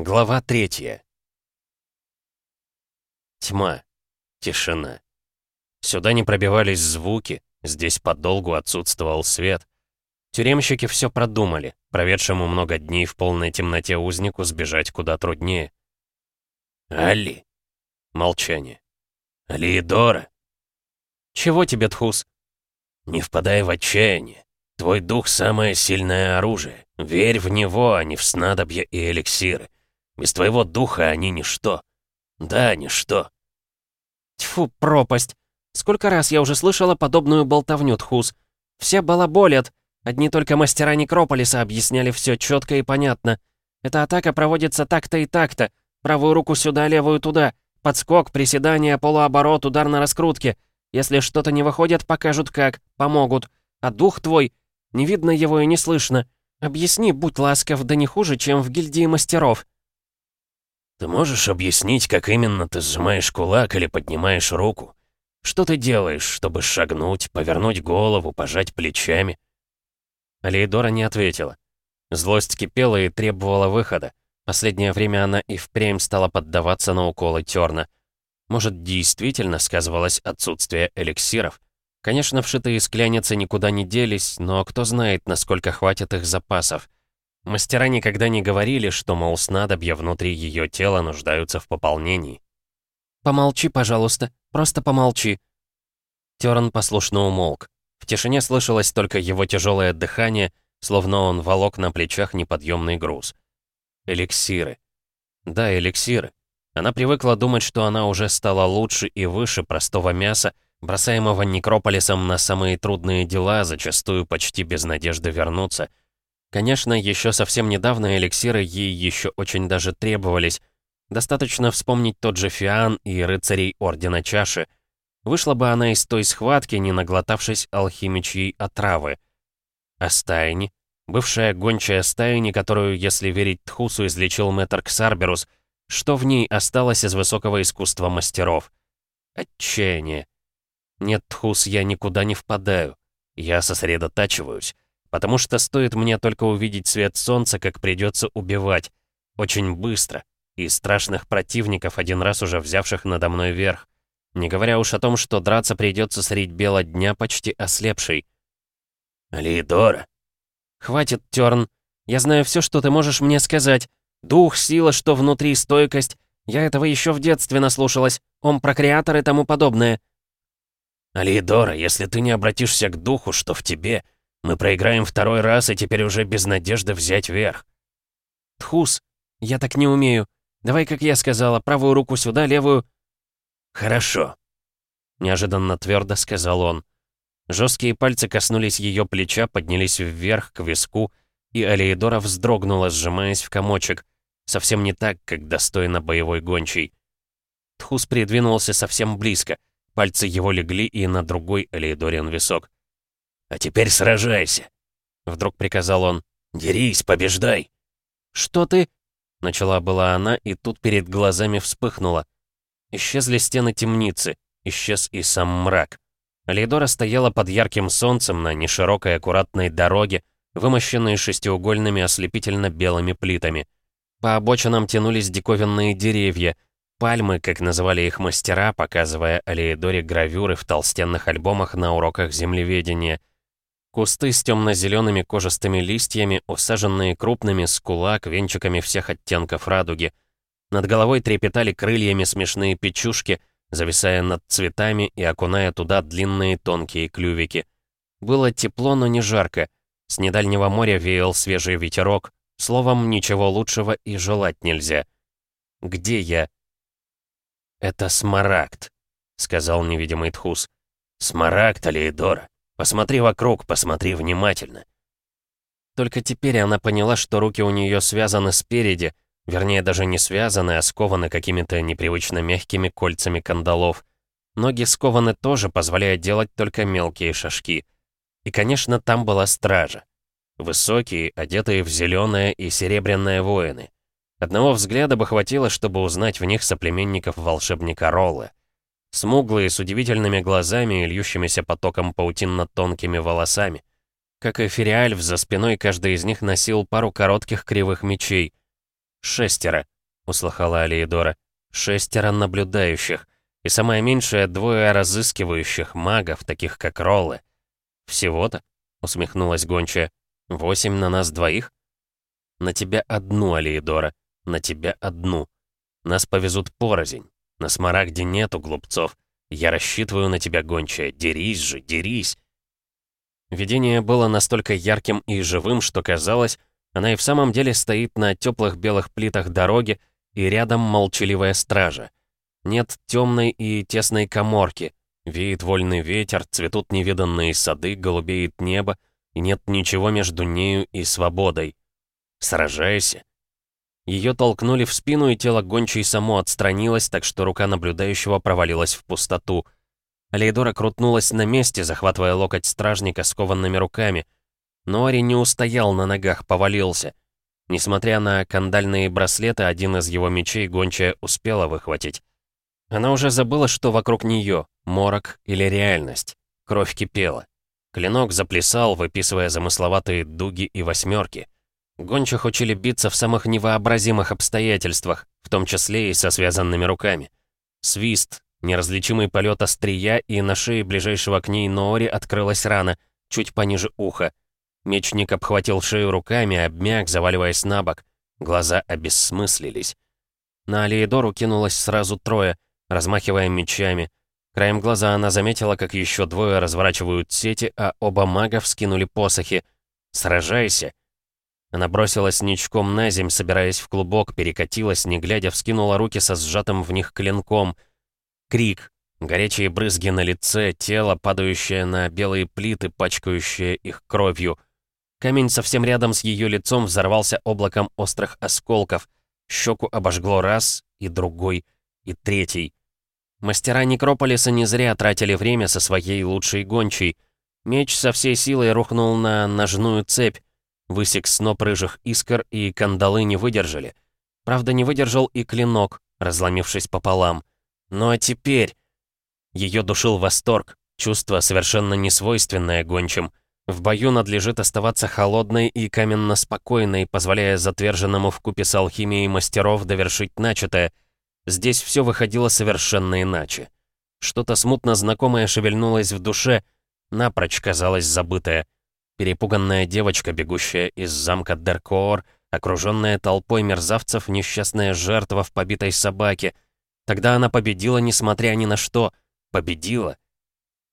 Глава третья. Тьма. Тишина. Сюда не пробивались звуки, здесь подолгу отсутствовал свет. Тюремщики все продумали, проведшему много дней в полной темноте узнику сбежать куда труднее. «Али!» Молчание. «Алиедора!» «Чего тебе, Тхус?» «Не впадай в отчаяние. Твой дух — самое сильное оружие. Верь в него, а не в снадобья и эликсиры. Без твоего духа они ничто. Да, ничто. Тьфу, пропасть. Сколько раз я уже слышала подобную болтовню, Тхус. Все балаболят. Одни только мастера Некрополиса объясняли все четко и понятно. Эта атака проводится так-то и так-то. Правую руку сюда, левую туда. Подскок, приседание, полуоборот, удар на раскрутке. Если что-то не выходит, покажут как, помогут. А дух твой, не видно его и не слышно. Объясни, будь ласков, да не хуже, чем в гильдии мастеров. Ты можешь объяснить, как именно ты сжимаешь кулак или поднимаешь руку? Что ты делаешь, чтобы шагнуть, повернуть голову, пожать плечами?» Алейдора не ответила. Злость кипела и требовала выхода. Последнее время она и впрямь стала поддаваться на уколы Терна. Может, действительно сказывалось отсутствие эликсиров? Конечно, вшитые скляницы никуда не делись, но кто знает, насколько хватит их запасов. Мастера никогда не говорили, что, мол, снадобья внутри ее тела нуждаются в пополнении. «Помолчи, пожалуйста, просто помолчи». Терн послушно умолк. В тишине слышалось только его тяжелое дыхание, словно он волок на плечах неподъемный груз. Эликсиры. Да, эликсиры. Она привыкла думать, что она уже стала лучше и выше простого мяса, бросаемого некрополисом на самые трудные дела, зачастую почти без надежды вернуться — Конечно, еще совсем недавно эликсиры ей еще очень даже требовались. Достаточно вспомнить тот же Фиан и рыцарей Ордена Чаши. Вышла бы она из той схватки, не наглотавшись алхимичьей отравы. А стайни? Бывшая гончая стайни, которую, если верить Тхусу, излечил мэтр Ксарберус, что в ней осталось из высокого искусства мастеров? Отчаяние. Нет, Тхус, я никуда не впадаю. Я сосредотачиваюсь. Потому что стоит мне только увидеть свет солнца, как придется убивать. Очень быстро. И страшных противников, один раз уже взявших надо мной верх. Не говоря уж о том, что драться придется средь бела дня почти ослепшей. «Лидора!» «Хватит, Терн. Я знаю все, что ты можешь мне сказать. Дух, сила, что внутри, стойкость. Я этого еще в детстве наслушалась. Он прокреатор и тому подобное». «Алидора, если ты не обратишься к духу, что в тебе, мы проиграем второй раз и теперь уже без надежды взять верх. Тхус, я так не умею. Давай, как я сказала, правую руку сюда, левую... Хорошо. Неожиданно твердо сказал он. Жесткие пальцы коснулись ее плеча, поднялись вверх, к виску, и Алиедора вздрогнула, сжимаясь в комочек. Совсем не так, как достойно боевой гончий. Тхус придвинулся совсем близко. Пальцы его легли и на другой Алиедорин висок. «А теперь сражайся!» Вдруг приказал он. «Дерись, побеждай!» «Что ты?» Начала была она, и тут перед глазами вспыхнула. Исчезли стены темницы, исчез и сам мрак. Лейдора стояла под ярким солнцем на неширокой аккуратной дороге, вымощенной шестиугольными ослепительно-белыми плитами. По обочинам тянулись диковинные деревья, пальмы, как называли их мастера, показывая Алеидоре гравюры в толстенных альбомах на уроках землеведения. Кусты с темно-зелеными кожистыми листьями, усаженные крупными с кулак венчиками всех оттенков радуги. Над головой трепетали крыльями смешные печушки, зависая над цветами и окуная туда длинные тонкие клювики. Было тепло, но не жарко. С недальнего моря веял свежий ветерок. Словом, ничего лучшего и желать нельзя. «Где я?» «Это смарагд», — сказал невидимый Тхус. «Смарагд, Алиэдора. Посмотри вокруг, посмотри внимательно». Только теперь она поняла, что руки у нее связаны спереди, вернее, даже не связаны, а скованы какими-то непривычно мягкими кольцами кандалов. Ноги скованы тоже, позволяя делать только мелкие шажки. И, конечно, там была стража. Высокие, одетые в зеленое и серебряное воины. Одного взгляда бы хватило, чтобы узнать в них соплеменников волшебника Роллы. Смуглые, с удивительными глазами и льющимися потоком паутинно-тонкими волосами. Как и Фериальф, за спиной каждый из них носил пару коротких кривых мечей. «Шестеро», — услыхала Алиедора. «Шестеро наблюдающих. И самое меньшее — двое разыскивающих магов, таких как Роллы». «Всего-то?» — усмехнулась гончая. «Восемь на нас двоих?» «На тебя одну, Алиедора, на тебя одну. Нас повезут порознь. На Смарагде нету глупцов. Я рассчитываю на тебя, гончая. Дерись же, дерись!» Видение было настолько ярким и живым, что казалось, она и в самом деле стоит на теплых белых плитах дороги, и рядом молчаливая стража. Нет темной и тесной коморки, веет вольный ветер, цветут невиданные сады, голубеет небо, и нет ничего между нею и свободой. Сражайся. Ее толкнули в спину, и тело гончей само отстранилось, так что рука наблюдающего провалилась в пустоту — Алейдора крутнулась на месте, захватывая локоть стражника скованными руками. Но Ори не устоял на ногах, повалился. Несмотря на кандальные браслеты, один из его мечей гончая успела выхватить. Она уже забыла, что вокруг нее морок или реальность. Кровь кипела. Клинок заплясал, выписывая замысловатые дуги и восьмерки. Гончих учили биться в самых невообразимых обстоятельствах, в том числе и со связанными руками. Свист, Неразличимый полет острия, и на шее ближайшего к ней Ноори открылась рана, чуть пониже уха. Мечник обхватил шею руками, обмяк, заваливаясь на бок. Глаза обессмыслились. На Алиедору кинулось сразу трое, размахивая мечами. Краем глаза она заметила, как еще двое разворачивают сети, а оба мага вскинули посохи. «Сражайся!» Она бросилась ничком на земь, собираясь в клубок, перекатилась, не глядя, вскинула руки со сжатым в них клинком — Крик. Горячие брызги на лице, тело, падающее на белые плиты, пачкающее их кровью. Камень совсем рядом с ее лицом взорвался облаком острых осколков. Щеку обожгло раз, и другой, и третий. Мастера Некрополиса не зря тратили время со своей лучшей гончей. Меч со всей силой рухнул на ножную цепь. Высек сноп рыжих искр, и кандалы не выдержали. Правда, не выдержал и клинок, разломившись пополам. Ну а теперь... Ее душил восторг, чувство, совершенно несвойственное гончим. В бою надлежит оставаться холодной и каменно спокойной, позволяя затверженному в купе с алхимией мастеров довершить начатое. Здесь все выходило совершенно иначе. Что-то смутно знакомое шевельнулось в душе, напрочь казалось забытое. Перепуганная девочка, бегущая из замка Деркоор, окруженная толпой мерзавцев, несчастная жертва в побитой собаке — Тогда она победила, несмотря ни на что. Победила.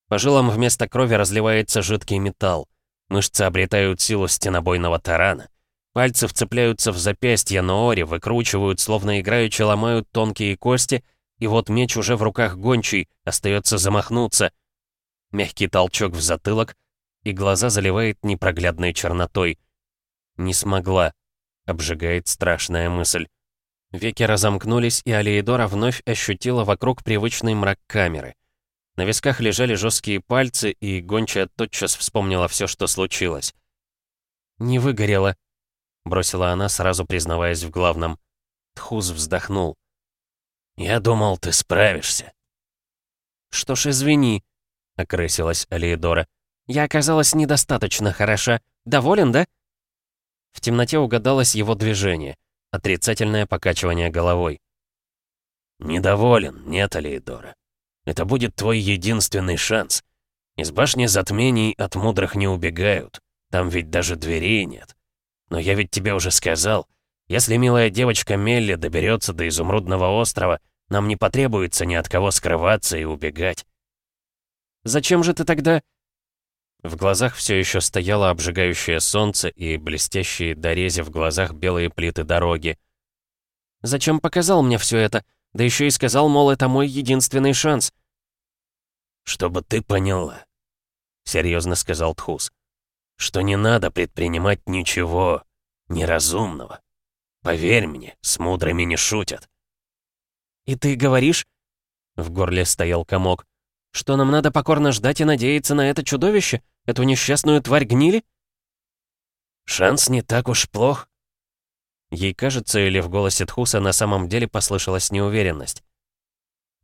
По жилам вместо крови разливается жидкий металл. Мышцы обретают силу стенобойного тарана. Пальцы вцепляются в запястья Ноори, выкручивают, словно играючи ломают тонкие кости, и вот меч уже в руках гончий, остается замахнуться. Мягкий толчок в затылок, и глаза заливает непроглядной чернотой. Не смогла. Обжигает страшная мысль. Веки разомкнулись, и Алиедора вновь ощутила вокруг привычный мрак камеры. На висках лежали жесткие пальцы, и гончая тотчас вспомнила все, что случилось. «Не выгорела», — бросила она, сразу признаваясь в главном. Тхуз вздохнул. «Я думал, ты справишься». «Что ж, извини», — окрысилась Алиедора. «Я оказалась недостаточно хороша. Доволен, да?» В темноте угадалось его движение — Отрицательное покачивание головой. «Недоволен, нет, Алиедора. Это будет твой единственный шанс. Из башни затмений от мудрых не убегают. Там ведь даже дверей нет. Но я ведь тебе уже сказал, если милая девочка Мелли доберется до Изумрудного острова, нам не потребуется ни от кого скрываться и убегать». «Зачем же ты тогда...» В глазах все еще стояло обжигающее солнце и блестящие дорези в глазах белые плиты дороги. «Зачем показал мне все это? Да еще и сказал, мол, это мой единственный шанс». «Чтобы ты поняла», — серьезно сказал Тхус, «что не надо предпринимать ничего неразумного. Поверь мне, с мудрыми не шутят». «И ты говоришь...» В горле стоял комок. «Что нам надо покорно ждать и надеяться на это чудовище? Эту несчастную тварь гнили?» «Шанс не так уж плох». Ей кажется, или в голосе Тхуса на самом деле послышалась неуверенность.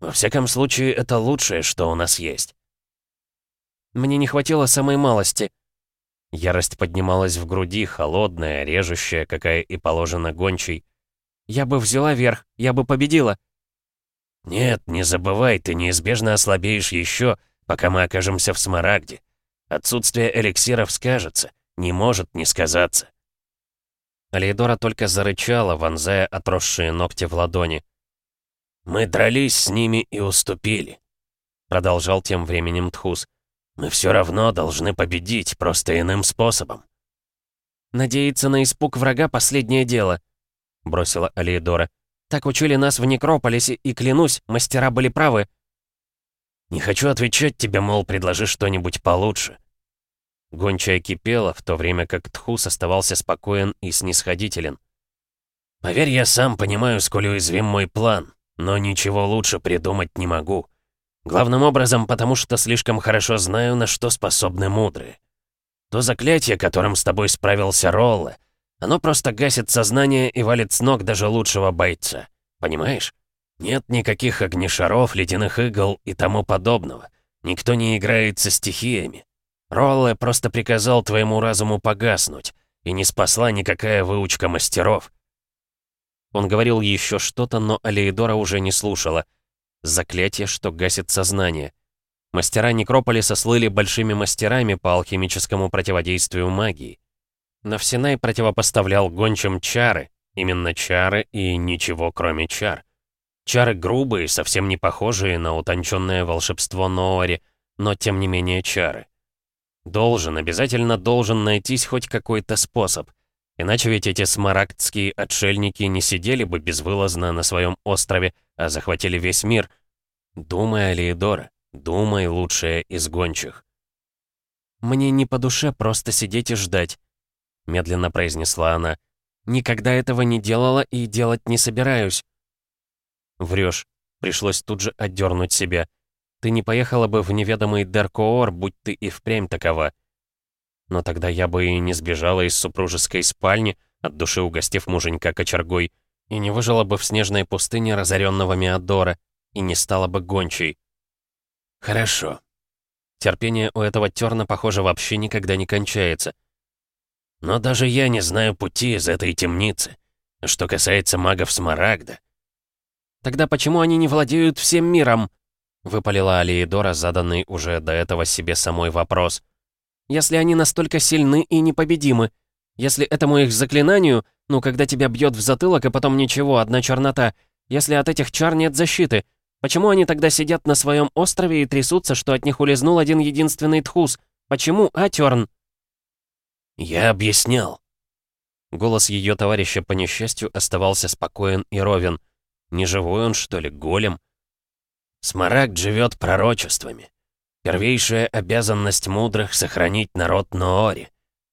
«Во всяком случае, это лучшее, что у нас есть». «Мне не хватило самой малости». Ярость поднималась в груди, холодная, режущая, какая и положена гончей. Я бы взяла верх, я бы победила. Нет, не забывай, ты неизбежно ослабеешь еще, пока мы окажемся в Смарагде. Отсутствие эликсиров скажется, не может не сказаться. Алейдора только зарычала, вонзая отросшие ногти в ладони. «Мы дрались с ними и уступили», — продолжал тем временем Тхус. «Мы все равно должны победить, просто иным способом». «Надеяться на испуг врага — последнее дело», — бросила Алейдора. «Так учили нас в Некрополисе, и, клянусь, мастера были правы». «Не хочу отвечать тебе, мол, предложи что-нибудь получше. Гончая кипела, в то время как Тхус оставался спокоен и снисходителен. «Поверь, я сам понимаю, сколь уязвим мой план, но ничего лучше придумать не могу. Главным образом, потому что слишком хорошо знаю, на что способны мудрые. То заклятие, которым с тобой справился Ролле, оно просто гасит сознание и валит с ног даже лучшего бойца. Понимаешь? Нет никаких огнешаров, ледяных игл и тому подобного. Никто не играет со стихиями. Ролле просто приказал твоему разуму погаснуть, и не спасла никакая выучка мастеров. Он говорил еще что-то, но Алеидора уже не слушала. Заклятие, что гасит сознание. Мастера Некрополиса слыли большими мастерами по алхимическому противодействию магии. Но Всенай противопоставлял гончим чары, именно чары и ничего кроме чар. Чары грубые, совсем не похожие на утонченное волшебство Ноори, но тем не менее чары. Должен, обязательно должен найтись хоть какой-то способ. Иначе ведь эти смарагдские отшельники не сидели бы безвылазно на своем острове, а захватили весь мир. Думай, Алиедора, думай, лучшее из гончих. «Мне не по душе просто сидеть и ждать», — медленно произнесла она. «Никогда этого не делала и делать не собираюсь». Врешь. Пришлось тут же отдернуть себя. Ты не поехала бы в неведомый Деркоор, будь ты и впрямь такова. Но тогда я бы и не сбежала из супружеской спальни, от души угостив муженька кочергой, и не выжила бы в снежной пустыне разоренного Меодора, и не стала бы гончей. Хорошо. Терпение у этого терна, похоже, вообще никогда не кончается. Но даже я не знаю пути из этой темницы. Что касается магов Смарагда... Тогда почему они не владеют всем миром? Выпалила Алиедора, заданный уже до этого себе самой вопрос. «Если они настолько сильны и непобедимы, если этому их заклинанию, ну, когда тебя бьет в затылок и потом ничего, одна чернота, если от этих чар нет защиты, почему они тогда сидят на своем острове и трясутся, что от них улизнул один единственный тхус? Почему, Атерн?» «Я объяснял». Голос ее товарища по несчастью оставался спокоен и ровен. Не живой он, что ли, голем? Смарагд живет пророчествами. Первейшая обязанность мудрых — сохранить народ Ноори.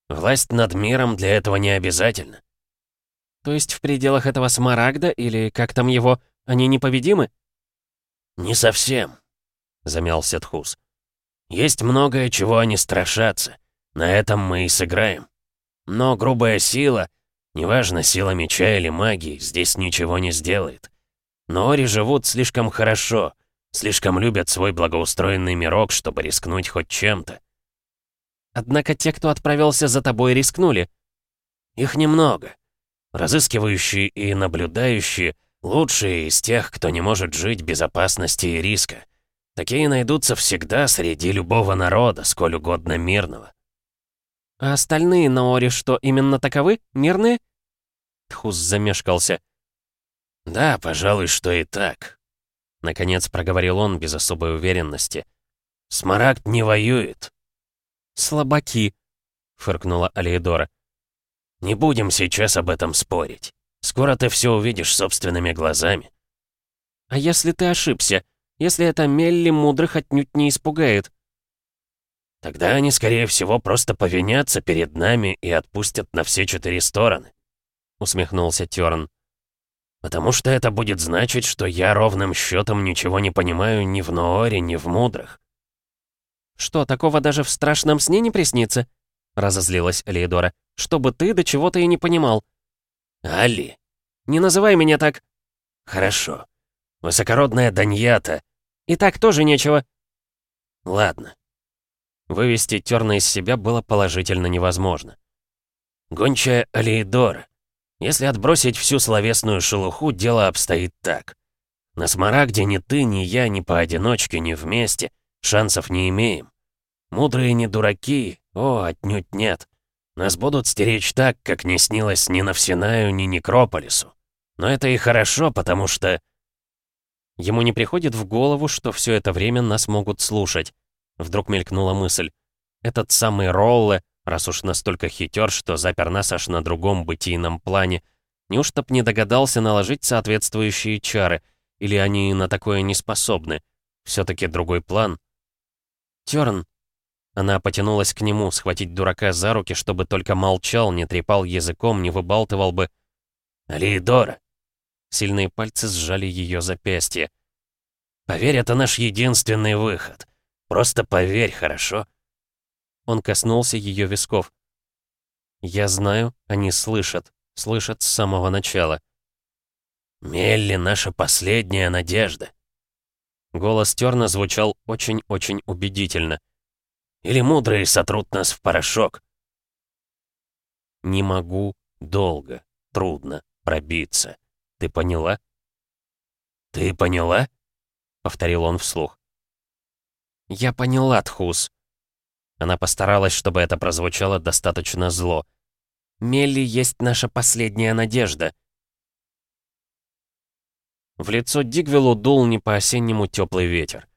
Власть над миром для этого не обязательно. То есть в пределах этого Смарагда, или как там его, они непобедимы? Не совсем, — замялся Тхус. Есть многое, чего они страшатся. На этом мы и сыграем. Но грубая сила, неважно, сила меча или магии, здесь ничего не сделает. Ноори живут слишком хорошо, Слишком любят свой благоустроенный мирок, чтобы рискнуть хоть чем-то. Однако те, кто отправился за тобой, рискнули. Их немного. Разыскивающие и наблюдающие — лучшие из тех, кто не может жить без опасности и риска. Такие найдутся всегда среди любого народа, сколь угодно мирного. А остальные на Оре что, именно таковы? Мирные? Тхус замешкался. Да, пожалуй, что и так. Наконец проговорил он без особой уверенности. «Смарагд не воюет». «Слабаки», — фыркнула Алиедора. «Не будем сейчас об этом спорить. Скоро ты все увидишь собственными глазами». «А если ты ошибся? Если это Мелли мудрых отнюдь не испугает?» «Тогда они, скорее всего, просто повинятся перед нами и отпустят на все четыре стороны», — усмехнулся Тёрн. Потому что это будет значить, что я ровным счетом ничего не понимаю ни в Нооре, ни в Мудрых. «Что, такого даже в страшном сне не приснится?» — разозлилась Элеидора. «Чтобы ты до чего-то и не понимал». «Али!» «Не называй меня так!» «Хорошо. Высокородная Даньята». «И так тоже нечего». «Ладно». Вывести Терна из себя было положительно невозможно. «Гончая Алиедора, Если отбросить всю словесную шелуху, дело обстоит так. На Смарагде ни ты, ни я, ни поодиночке, ни вместе шансов не имеем. Мудрые не дураки, о, отнюдь нет. Нас будут стеречь так, как не снилось ни Навсинаю, ни Некрополису. Но это и хорошо, потому что... Ему не приходит в голову, что все это время нас могут слушать. Вдруг мелькнула мысль. Этот самый Ролле, раз уж настолько хитер, что запер нас аж на другом бытийном плане, неужто б не догадался наложить соответствующие чары, или они на такое не способны? все таки другой план. Тёрн. Она потянулась к нему, схватить дурака за руки, чтобы только молчал, не трепал языком, не выбалтывал бы. «Алиидора!» Сильные пальцы сжали ее запястье. «Поверь, это наш единственный выход. Просто поверь, хорошо?» Он коснулся ее висков. «Я знаю, они слышат. Слышат с самого начала». «Мелли — наша последняя надежда». Голос Терна звучал очень-очень убедительно. «Или мудрые сотрут нас в порошок?» «Не могу долго, трудно пробиться. Ты поняла?» «Ты поняла?» — повторил он вслух. «Я поняла, Тхус». Она постаралась, чтобы это прозвучало достаточно зло. «Мелли есть наша последняя надежда». В лицо Дигвиллу дул не по-осеннему теплый ветер.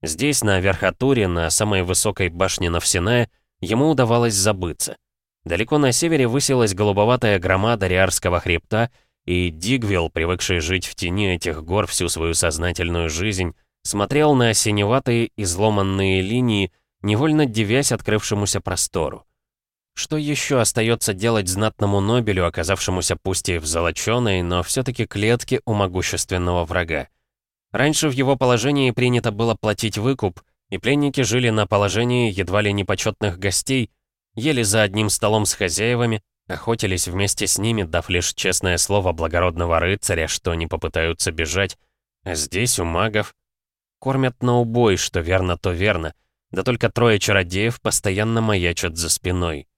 Здесь, на Верхотуре, на самой высокой башне Навсиная, ему удавалось забыться. Далеко на севере высилась голубоватая громада Риарского хребта, и Дигвилл, привыкший жить в тени этих гор всю свою сознательную жизнь, смотрел на синеватые изломанные линии, невольно дивясь открывшемуся простору. Что еще остается делать знатному Нобелю, оказавшемуся пусть и в золоченой, но все-таки клетке у могущественного врага? Раньше в его положении принято было платить выкуп, и пленники жили на положении едва ли непочетных гостей, ели за одним столом с хозяевами, Охотились вместе с ними, дав лишь честное слово благородного рыцаря, что не попытаются бежать. А здесь у магов кормят на убой, что верно, то верно. Да только трое чародеев постоянно маячат за спиной.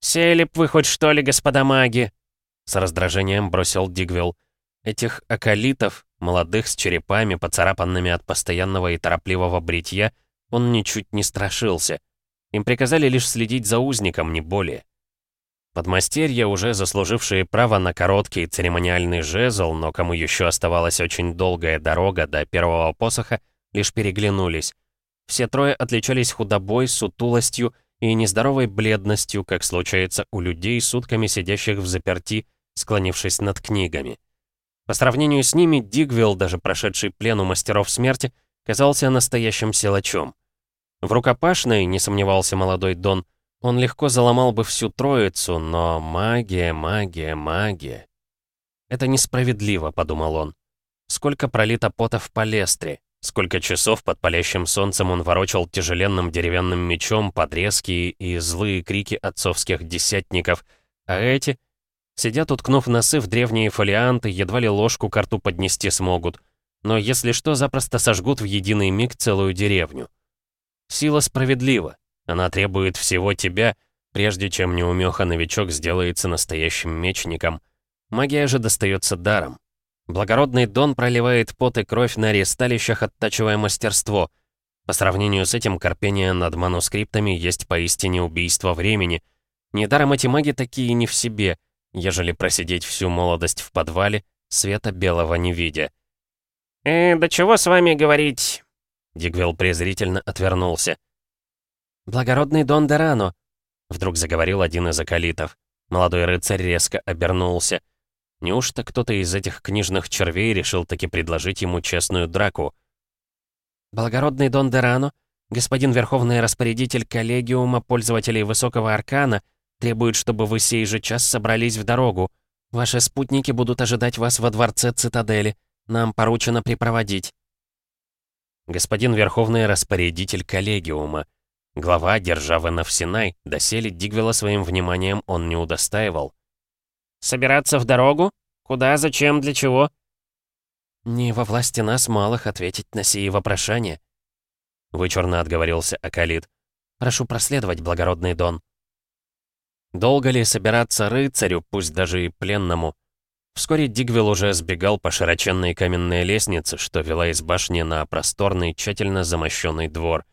«Сели б вы хоть что ли, господа маги?» С раздражением бросил Дигвилл. Этих околитов, молодых с черепами, поцарапанными от постоянного и торопливого бритья, он ничуть не страшился. Им приказали лишь следить за узником, не более. Подмастерья, уже заслужившие право на короткий церемониальный жезл, но кому еще оставалась очень долгая дорога до первого посоха, лишь переглянулись. Все трое отличались худобой, сутулостью и нездоровой бледностью, как случается у людей, сутками сидящих в заперти, склонившись над книгами. По сравнению с ними, Дигвилл, даже прошедший плен у мастеров смерти, казался настоящим силачом. В рукопашной, не сомневался молодой Дон, он легко заломал бы всю троицу, но магия, магия, магия. Это несправедливо, подумал он. Сколько пролито пота в палестре, сколько часов под палящим солнцем он ворочал тяжеленным деревянным мечом под резкие и злые крики отцовских десятников, а эти сидят, уткнув носы в древние фолианты, едва ли ложку к рту поднести смогут, но если что, запросто сожгут в единый миг целую деревню. Сила справедлива, она требует всего тебя, прежде чем неумеха-новичок сделается настоящим мечником. Магия же достается даром. Благородный Дон проливает пот и кровь на ресталищах, оттачивая мастерство. По сравнению с этим, корпение над манускриптами есть поистине убийство времени. Недаром эти маги такие не в себе, ежели просидеть всю молодость в подвале, света белого не видя. «Э, да чего с вами говорить?» Дигвелл презрительно отвернулся. «Благородный Дон Дерано», — вдруг заговорил один из акалитов. Молодой рыцарь резко обернулся. Неужто кто-то из этих книжных червей решил таки предложить ему честную драку? «Благородный Дон Дерано, господин Верховный Распорядитель Коллегиума Пользователей Высокого Аркана требует, чтобы вы сей же час собрались в дорогу. Ваши спутники будут ожидать вас во дворце Цитадели. Нам поручено припроводить». Господин Верховный Распорядитель Коллегиума, Глава державы Навсинай, доселе Дигвела своим вниманием он не удостаивал. «Собираться в дорогу? Куда, зачем, для чего?» «Не во власти нас малых ответить на сии вопрошания», — вычурно отговорился Акалит. «Прошу проследовать, благородный Дон». Долго ли собираться рыцарю, пусть даже и пленному? Вскоре Дигвилл уже сбегал по широченной каменной лестнице, что вела из башни на просторный, тщательно замощенный двор.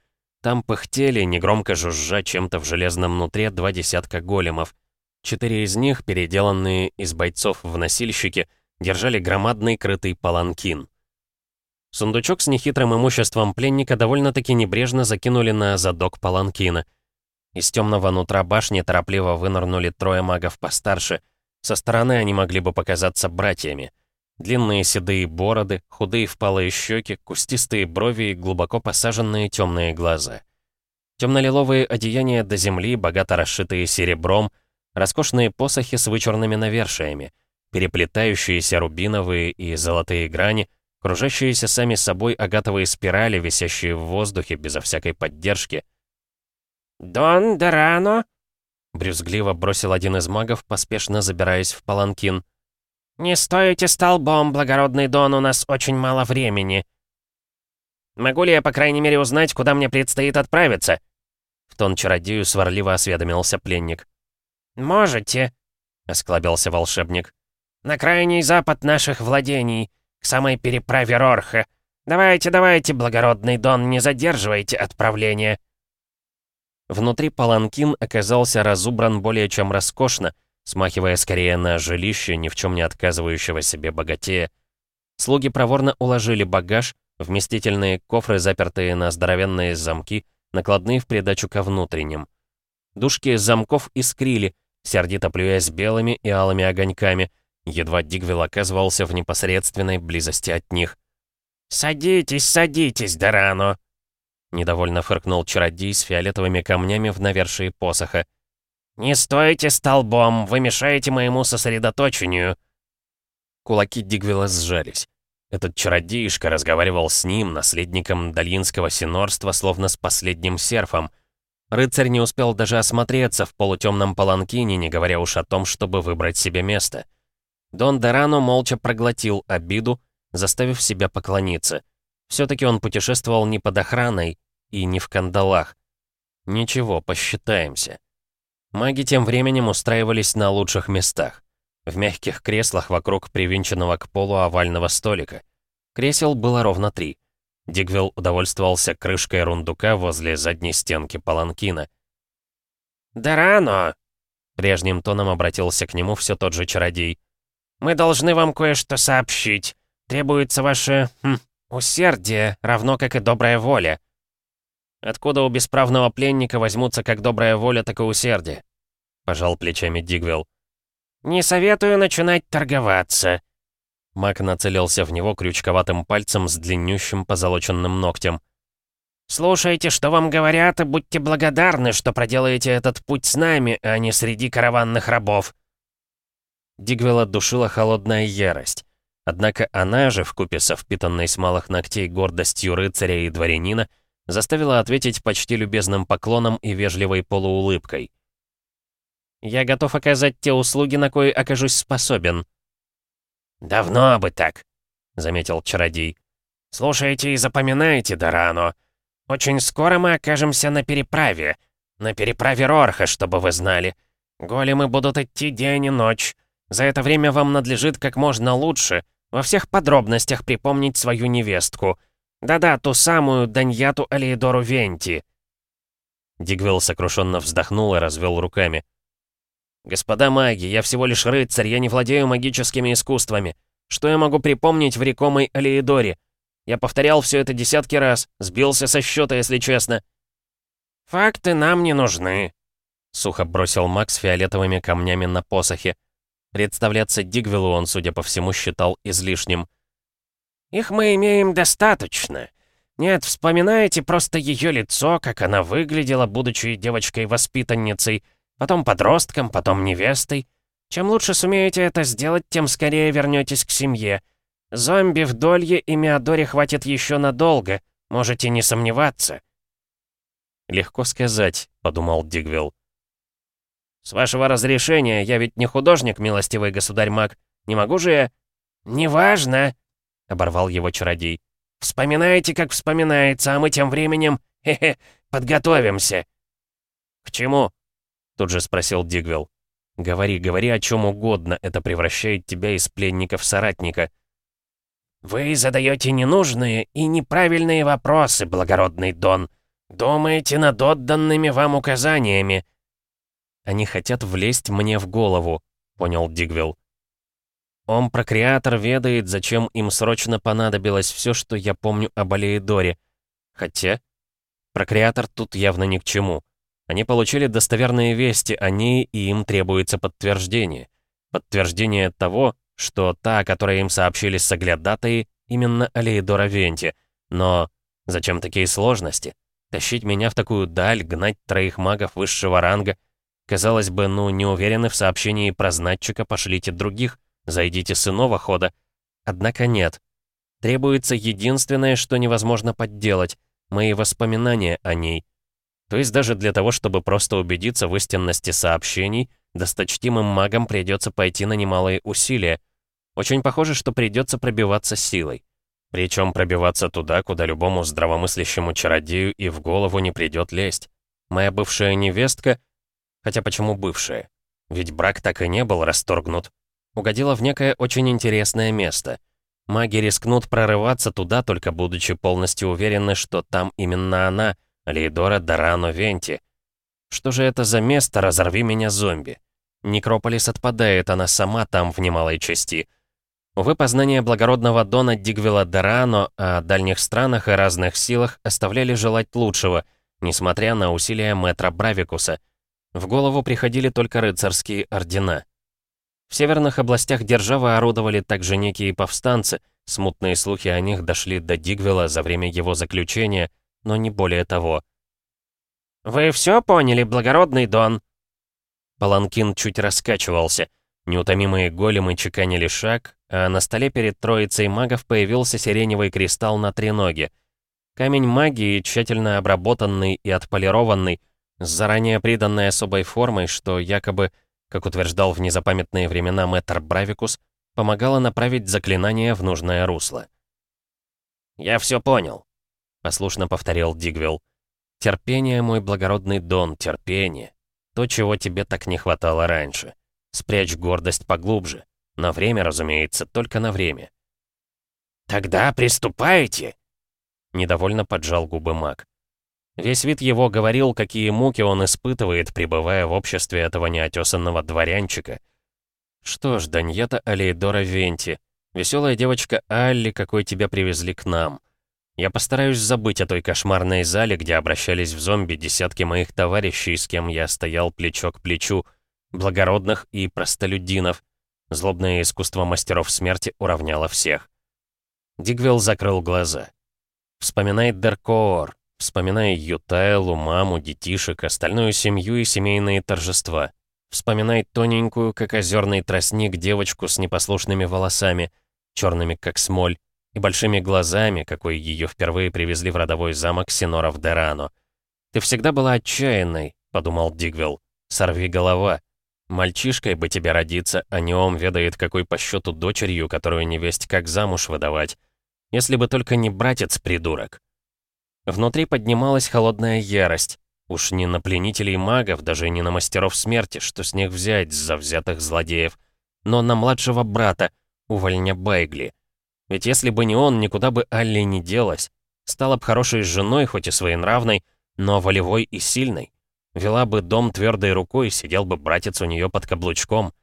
Там пыхтели, негромко жужжа чем-то в железном нутре, два десятка големов. Четыре из них, переделанные из бойцов в носильщики, держали громадный крытый паланкин. Сундучок с нехитрым имуществом пленника довольно-таки небрежно закинули на задок паланкина. Из темного нутра башни торопливо вынырнули трое магов постарше. Со стороны они могли бы показаться братьями. Длинные седые бороды, худые впалые щеки, кустистые брови и глубоко посаженные темные глаза. Темно-лиловые одеяния до земли, богато расшитые серебром, роскошные посохи с вычурными навершиями, переплетающиеся рубиновые и золотые грани, кружащиеся сами собой агатовые спирали, висящие в воздухе безо всякой поддержки. «Дон Дорано?» Брюзгливо бросил один из магов, поспешно забираясь в паланкин. «Не стойте столбом, благородный Дон, у нас очень мало времени». «Могу ли я, по крайней мере, узнать, куда мне предстоит отправиться?» В тон чародею сварливо осведомился пленник. «Можете», — осклабился волшебник. «На крайний запад наших владений, к самой переправе Рорха. Давайте, давайте, благородный Дон, не задерживайте отправление». Внутри паланкин оказался разубран более чем роскошно, смахивая скорее на жилище ни в чем не отказывающего себе богатея. Слуги проворно уложили багаж, вместительные кофры, запертые на здоровенные замки, накладные в придачу ко внутренним. Дужки замков искрили, сердито плюясь белыми и алыми огоньками, едва Дигвилл оказывался в непосредственной близости от них. «Садитесь, садитесь, Дорано!» Недовольно фыркнул чародей с фиолетовыми камнями в навершии посоха. «Не стойте столбом, вы мешаете моему сосредоточению!» Кулаки Дигвилла сжались. Этот чародеишка разговаривал с ним, наследником Долинского синорства, словно с последним серфом. Рыцарь не успел даже осмотреться в полутемном паланкине, не говоря уж о том, чтобы выбрать себе место. Дон Дерано молча проглотил обиду, заставив себя поклониться. Все-таки он путешествовал не под охраной и не в кандалах. Ничего, посчитаемся. Маги тем временем устраивались на лучших местах. В мягких креслах вокруг привинченного к полу овального столика. Кресел было ровно три. Дигвилл удовольствовался крышкой рундука возле задней стенки паланкина. «Да рано!» Прежним тоном обратился к нему все тот же чародей. «Мы должны вам кое-что сообщить. Требуется ваше... Хм, Усердие, равно как и добрая воля. Откуда у бесправного пленника возьмутся как добрая воля, так и усердие? Пожал плечами Дигвелл. Не советую начинать торговаться. Мак нацелился в него крючковатым пальцем с длиннющим позолоченным ногтем. «Слушайте, что вам говорят, и будьте благодарны, что проделаете этот путь с нами, а не среди караванных рабов». Дигвелла душила холодная ярость. Однако она же, вкупе со впитанной с малых ногтей гордостью рыцаря и дворянина, заставила ответить почти любезным поклоном и вежливой полуулыбкой. «Я готов оказать те услуги, на кои окажусь способен». «Давно бы так», — заметил чародей. «Слушайте и запоминайте, Дорано. Очень скоро мы окажемся на переправе. На переправе Рорха, чтобы вы знали. Големы будут идти день и ночь. За это время вам надлежит как можно лучше, во всех подробностях припомнить свою невестку. Да-да, ту самую Даньяту Алиедору Венти». Дигвилл сокрушенно вздохнул и развел руками. «Господа маги, я всего лишь рыцарь, я не владею магическими искусствами. Что я могу припомнить в рекомой Алиедоре? Я повторял все это десятки раз, сбился со счета, если честно». «Факты нам не нужны», — сухо бросил Макс фиолетовыми камнями на посохе. Представляться Дигвиллу он, судя по всему, считал излишним. «Их мы имеем достаточно. Нет, вспоминаете просто ее лицо, как она выглядела, будучи девочкой-воспитанницей, потом подростком, потом невестой. Чем лучше сумеете это сделать, тем скорее вернетесь к семье. Зомби в Долье и Миадоре хватит еще надолго, можете не сомневаться». «Легко сказать», — подумал Дигвилл. «С вашего разрешения, я ведь не художник, милостивый государь-маг. Не могу же я...» «Неважно», — оборвал его чародей. «Вспоминайте, как вспоминается, а мы тем временем, хе-хе, подготовимся». «К чему?» Тут же спросил Дигвилл. «Говори, говори о чем угодно, это превращает тебя из пленника в соратника». «Вы задаете ненужные и неправильные вопросы, благородный Дон. Думаете над отданными вам указаниями». «Они хотят влезть мне в голову», — понял Дигвилл. Ом-прокреатор ведает, зачем им срочно понадобилось все, что я помню об Алеидоре. Хотя, прокреатор тут явно ни к чему. Они получили достоверные вести о ней, и им требуется подтверждение. Подтверждение того, что та, которая им сообщили соглядатые, именно Алеидора Венти. Но зачем такие сложности? Тащить меня в такую даль, гнать троих магов высшего ранга? Казалось бы, ну, не уверены в сообщении про знатчика, пошлите других, зайдите с иного хода. Однако нет. Требуется единственное, что невозможно подделать — мои воспоминания о ней. То есть даже для того, чтобы просто убедиться в истинности сообщений, досточтимым магам придется пойти на немалые усилия. Очень похоже, что придется пробиваться силой. Причем пробиваться туда, куда любому здравомыслящему чародею и в голову не придет лезть. Моя бывшая невестка... Хотя почему бывшая? Ведь брак так и не был расторгнут. Угодила в некое очень интересное место. Маги рискнут прорываться туда, только будучи полностью уверены, что там именно она — Лейдора Дорано Венти. Что же это за место, разорви меня, зомби? Некрополис отпадает, она сама там в немалой части. Увы, познание благородного Дона Дигвела Дорано о дальних странах и разных силах оставляли желать лучшего, несмотря на усилия мэтра Бравикуса. В голову приходили только рыцарские ордена. В северных областях державы орудовали также некие повстанцы, смутные слухи о них дошли до Дигвела за время его заключения, но не более того. «Вы все поняли, благородный Дон?» Паланкин чуть раскачивался. Неутомимые големы чеканили шаг, а на столе перед троицей магов появился сиреневый кристалл на треноге. Камень магии, тщательно обработанный и отполированный, с заранее приданной особой формой, что якобы, как утверждал в незапамятные времена мэтр Бравикус, помогало направить заклинание в нужное русло. «Я все понял», — послушно повторил Дигвилл. «Терпение, мой благородный Дон, терпение. То, чего тебе так не хватало раньше. Спрячь гордость поглубже. На время, разумеется, только на время». «Тогда приступайте!» Недовольно поджал губы маг. Весь вид его говорил, какие муки он испытывает, пребывая в обществе этого неотесанного дворянчика. Что ж, Даньета Алейдора Венти, веселая девочка Алли, какой тебя привезли к нам. Я постараюсь забыть о той кошмарной зале, где обращались в зомби десятки моих товарищей, с кем я стоял плечо к плечу, благородных и простолюдинов. Злобное искусство мастеров смерти уравняло всех. Дигвилл закрыл глаза. Вспоминай Деркоор, вспоминай Ютайлу, маму, детишек, остальную семью и семейные торжества. Вспоминай тоненькую, как озерный тростник, девочку с непослушными волосами, черными, как смоль, и большими глазами, какой ее впервые привезли в родовой замок Синоров Дерано. «Ты всегда была отчаянной», — подумал Дигвилл. «Сорви голова. Мальчишкой бы тебе родиться, а не он ведает, какой по счету дочерью, которую невесть как замуж выдавать. Если бы только не братец-придурок». Внутри поднималась холодная ярость. Уж не на пленителей магов, даже не на мастеров смерти, что с них взять, за взятых злодеев, но на младшего брата, увольня Байгли. Ведь если бы не он, никуда бы Алли не делась. Стала бы хорошей женой, хоть и своенравной, но волевой и сильной. Вела бы дом твердой рукой, сидел бы братец у нее под каблучком.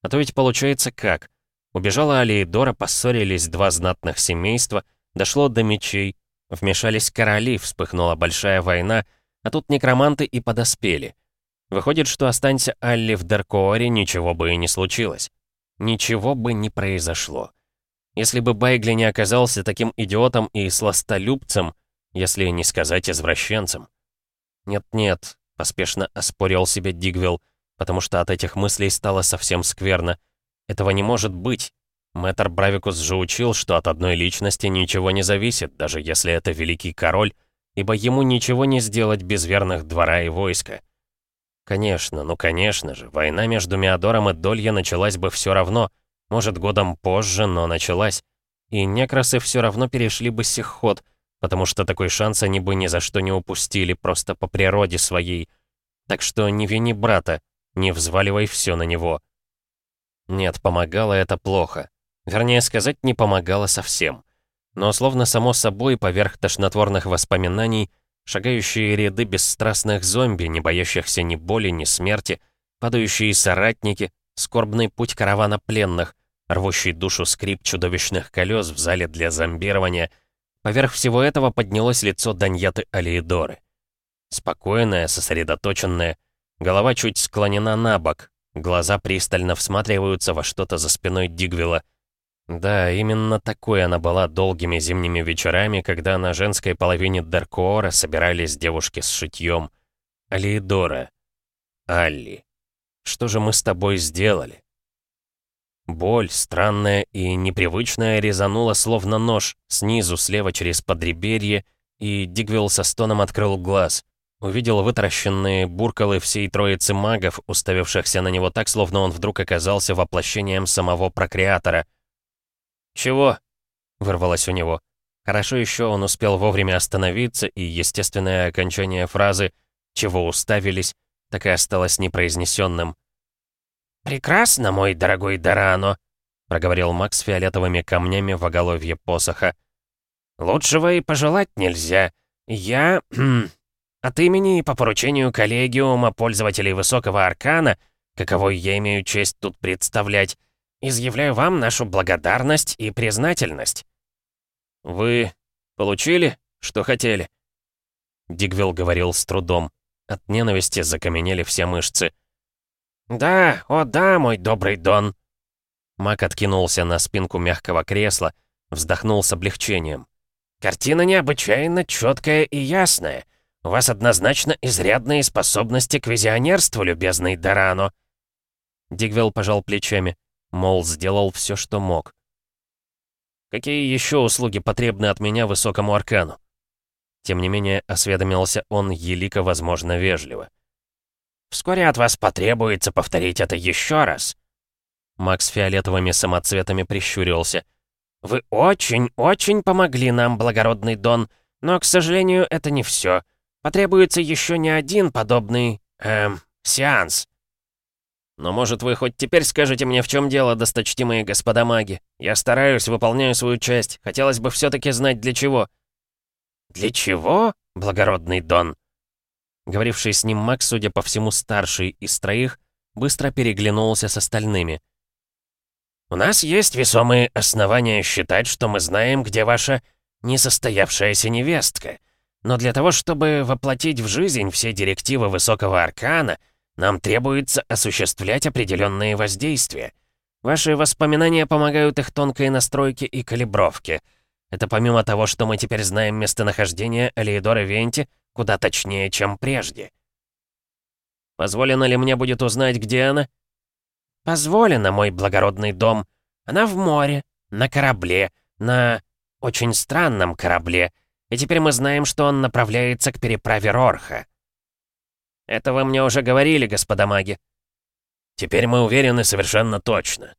А то ведь получается как? Убежала Алиедора, поссорились два знатных семейства, дошло до мечей, вмешались короли, вспыхнула большая война, а тут некроманты и подоспели. Выходит, что останься Алли в Деркооре, ничего бы и не случилось. Ничего бы не произошло. Если бы Байгли не оказался таким идиотом и сластолюбцем, если не сказать извращенцем. «Нет-нет», — поспешно оспорил себе Дигвилл, потому что от этих мыслей стало совсем скверно. «Этого не может быть. Мэтр Бравикус же учил, что от одной личности ничего не зависит, даже если это великий король, ибо ему ничего не сделать без верных двора и войска». Конечно, ну конечно же, война между Меодором и Долья началась бы все равно, может, годом позже, но началась. И некрасы все равно перешли бы сих ход, потому что такой шанс они бы ни за что не упустили, просто по природе своей. Так что не вини брата, не взваливай все на него. Нет, помогало это плохо. Вернее сказать, не помогало совсем. Но словно само собой, поверх тошнотворных воспоминаний, шагающие ряды бесстрастных зомби, не боящихся ни боли, ни смерти, падающие соратники, скорбный путь каравана пленных, рвущий душу скрип чудовищных колес в зале для зомбирования. Поверх всего этого поднялось лицо Даньяты Алиедоры. Спокойное, сосредоточенное, голова чуть склонена на бок, глаза пристально всматриваются во что-то за спиной Дигвила. Да, именно такой она была долгими зимними вечерами, когда на женской половине Даркоора собирались девушки с шитьем. Алиедора. Алли. Что же мы с тобой сделали? Боль, странная и непривычная, резанула словно нож, снизу, слева через подреберье, и Дигвилл со стоном открыл глаз. Увидел вытаращенные буркалы всей троицы магов, уставившихся на него так, словно он вдруг оказался воплощением самого прокреатора. «Чего?» — вырвалось у него. Хорошо еще он успел вовремя остановиться, и естественное окончание фразы «чего уставились» так и осталось непроизнесенным. «Прекрасно, мой дорогой Дорано», — проговорил Макс фиолетовыми камнями в оголовье посоха. «Лучшего и пожелать нельзя. Я... от имени и по поручению коллегиума пользователей Высокого Аркана, каковой я имею честь тут представлять, изъявляю вам нашу благодарность и признательность». «Вы получили, что хотели?» Дигвилл говорил с трудом. От ненависти закаменели все мышцы. «Да, о да, мой добрый Дон!» Мак откинулся на спинку мягкого кресла, вздохнул с облегчением. «Картина необычайно четкая и ясная. У вас однозначно изрядные способности к визионерству, любезный Дорано». Дигвелл пожал плечами, мол, сделал все, что мог. «Какие еще услуги потребны от меня высокому аркану?» Тем не менее, осведомился он елико, возможно, вежливо. Вскоре от вас потребуется повторить это еще раз». Макс фиолетовыми самоцветами прищурился. «Вы очень-очень помогли нам, благородный Дон, но, к сожалению, это не все. Потребуется еще не один подобный... эм... сеанс». «Но, может, вы хоть теперь скажете мне, в чем дело, досточтимые господа маги? Я стараюсь, выполняю свою часть. Хотелось бы все-таки знать, для чего». «Для чего, благородный Дон?» Говоривший с ним маг, судя по всему, старший из троих, быстро переглянулся с остальными. «У нас есть весомые основания считать, что мы знаем, где ваша несостоявшаяся невестка. Но для того, чтобы воплотить в жизнь все директивы Высокого Аркана, нам требуется осуществлять определенные воздействия. Ваши воспоминания помогают их тонкой настройке и калибровке. Это помимо того, что мы теперь знаем местонахождение Алиедора Венти, Куда точнее, чем прежде. Позволено ли мне будет узнать, где она? Позволено, мой благородный дом. Она в море, на корабле, на очень странном корабле. И теперь мы знаем, что он направляется к переправе Рорха. Это вы мне уже говорили, господа маги. Теперь мы уверены совершенно точно,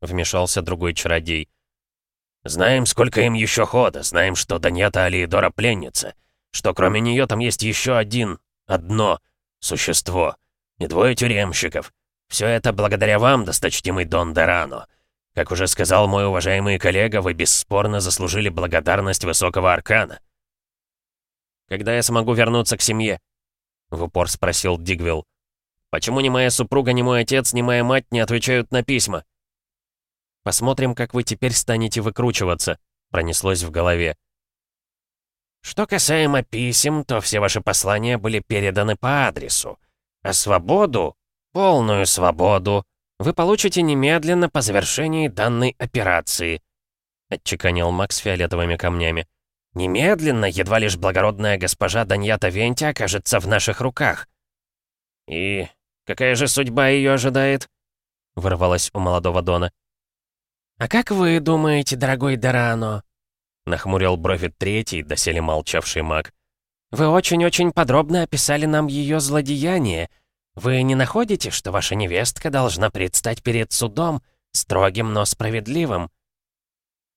вмешался другой чародей. Знаем, сколько им еще хода, знаем, что Даньята Алиедора пленница что кроме нее там есть еще один, одно существо и двое тюремщиков. Все это благодаря вам, досточтимый Дон Дорано. Как уже сказал мой уважаемый коллега, вы бесспорно заслужили благодарность Высокого Аркана. «Когда я смогу вернуться к семье?» — в упор спросил Дигвилл. «Почему ни моя супруга, ни мой отец, ни моя мать не отвечают на письма?» «Посмотрим, как вы теперь станете выкручиваться», — пронеслось в голове. Что касаемо писем, то все ваши послания были переданы по адресу. А свободу, полную свободу, вы получите немедленно по завершении данной операции», — отчеканил Макс фиолетовыми камнями. «Немедленно, едва лишь благородная госпожа Даньята Венти окажется в наших руках». «И какая же судьба ее ожидает?» — вырвалась у молодого Дона. «А как вы думаете, дорогой Дорано?» Нахмурил брови третий, доселе молчавший маг. «Вы очень-очень подробно описали нам ее злодеяние. Вы не находите, что ваша невестка должна предстать перед судом, строгим, но справедливым?»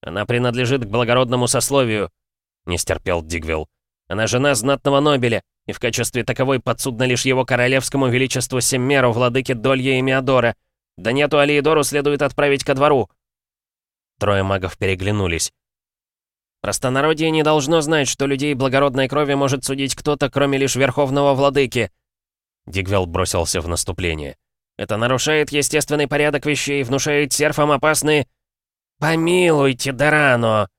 «Она принадлежит к благородному сословию», — не стерпел Дигвилл. «Она жена знатного Нобеля, и в качестве таковой подсудно лишь его королевскому величеству Семмеру, владыке Долье и Миадора. Да нету Алиедору следует отправить ко двору». Трое магов переглянулись. «Простонародье не должно знать, что людей благородной крови может судить кто-то, кроме лишь Верховного Владыки!» Дигвелл бросился в наступление. «Это нарушает естественный порядок вещей, внушает серфам опасные...» «Помилуйте, Дорано!»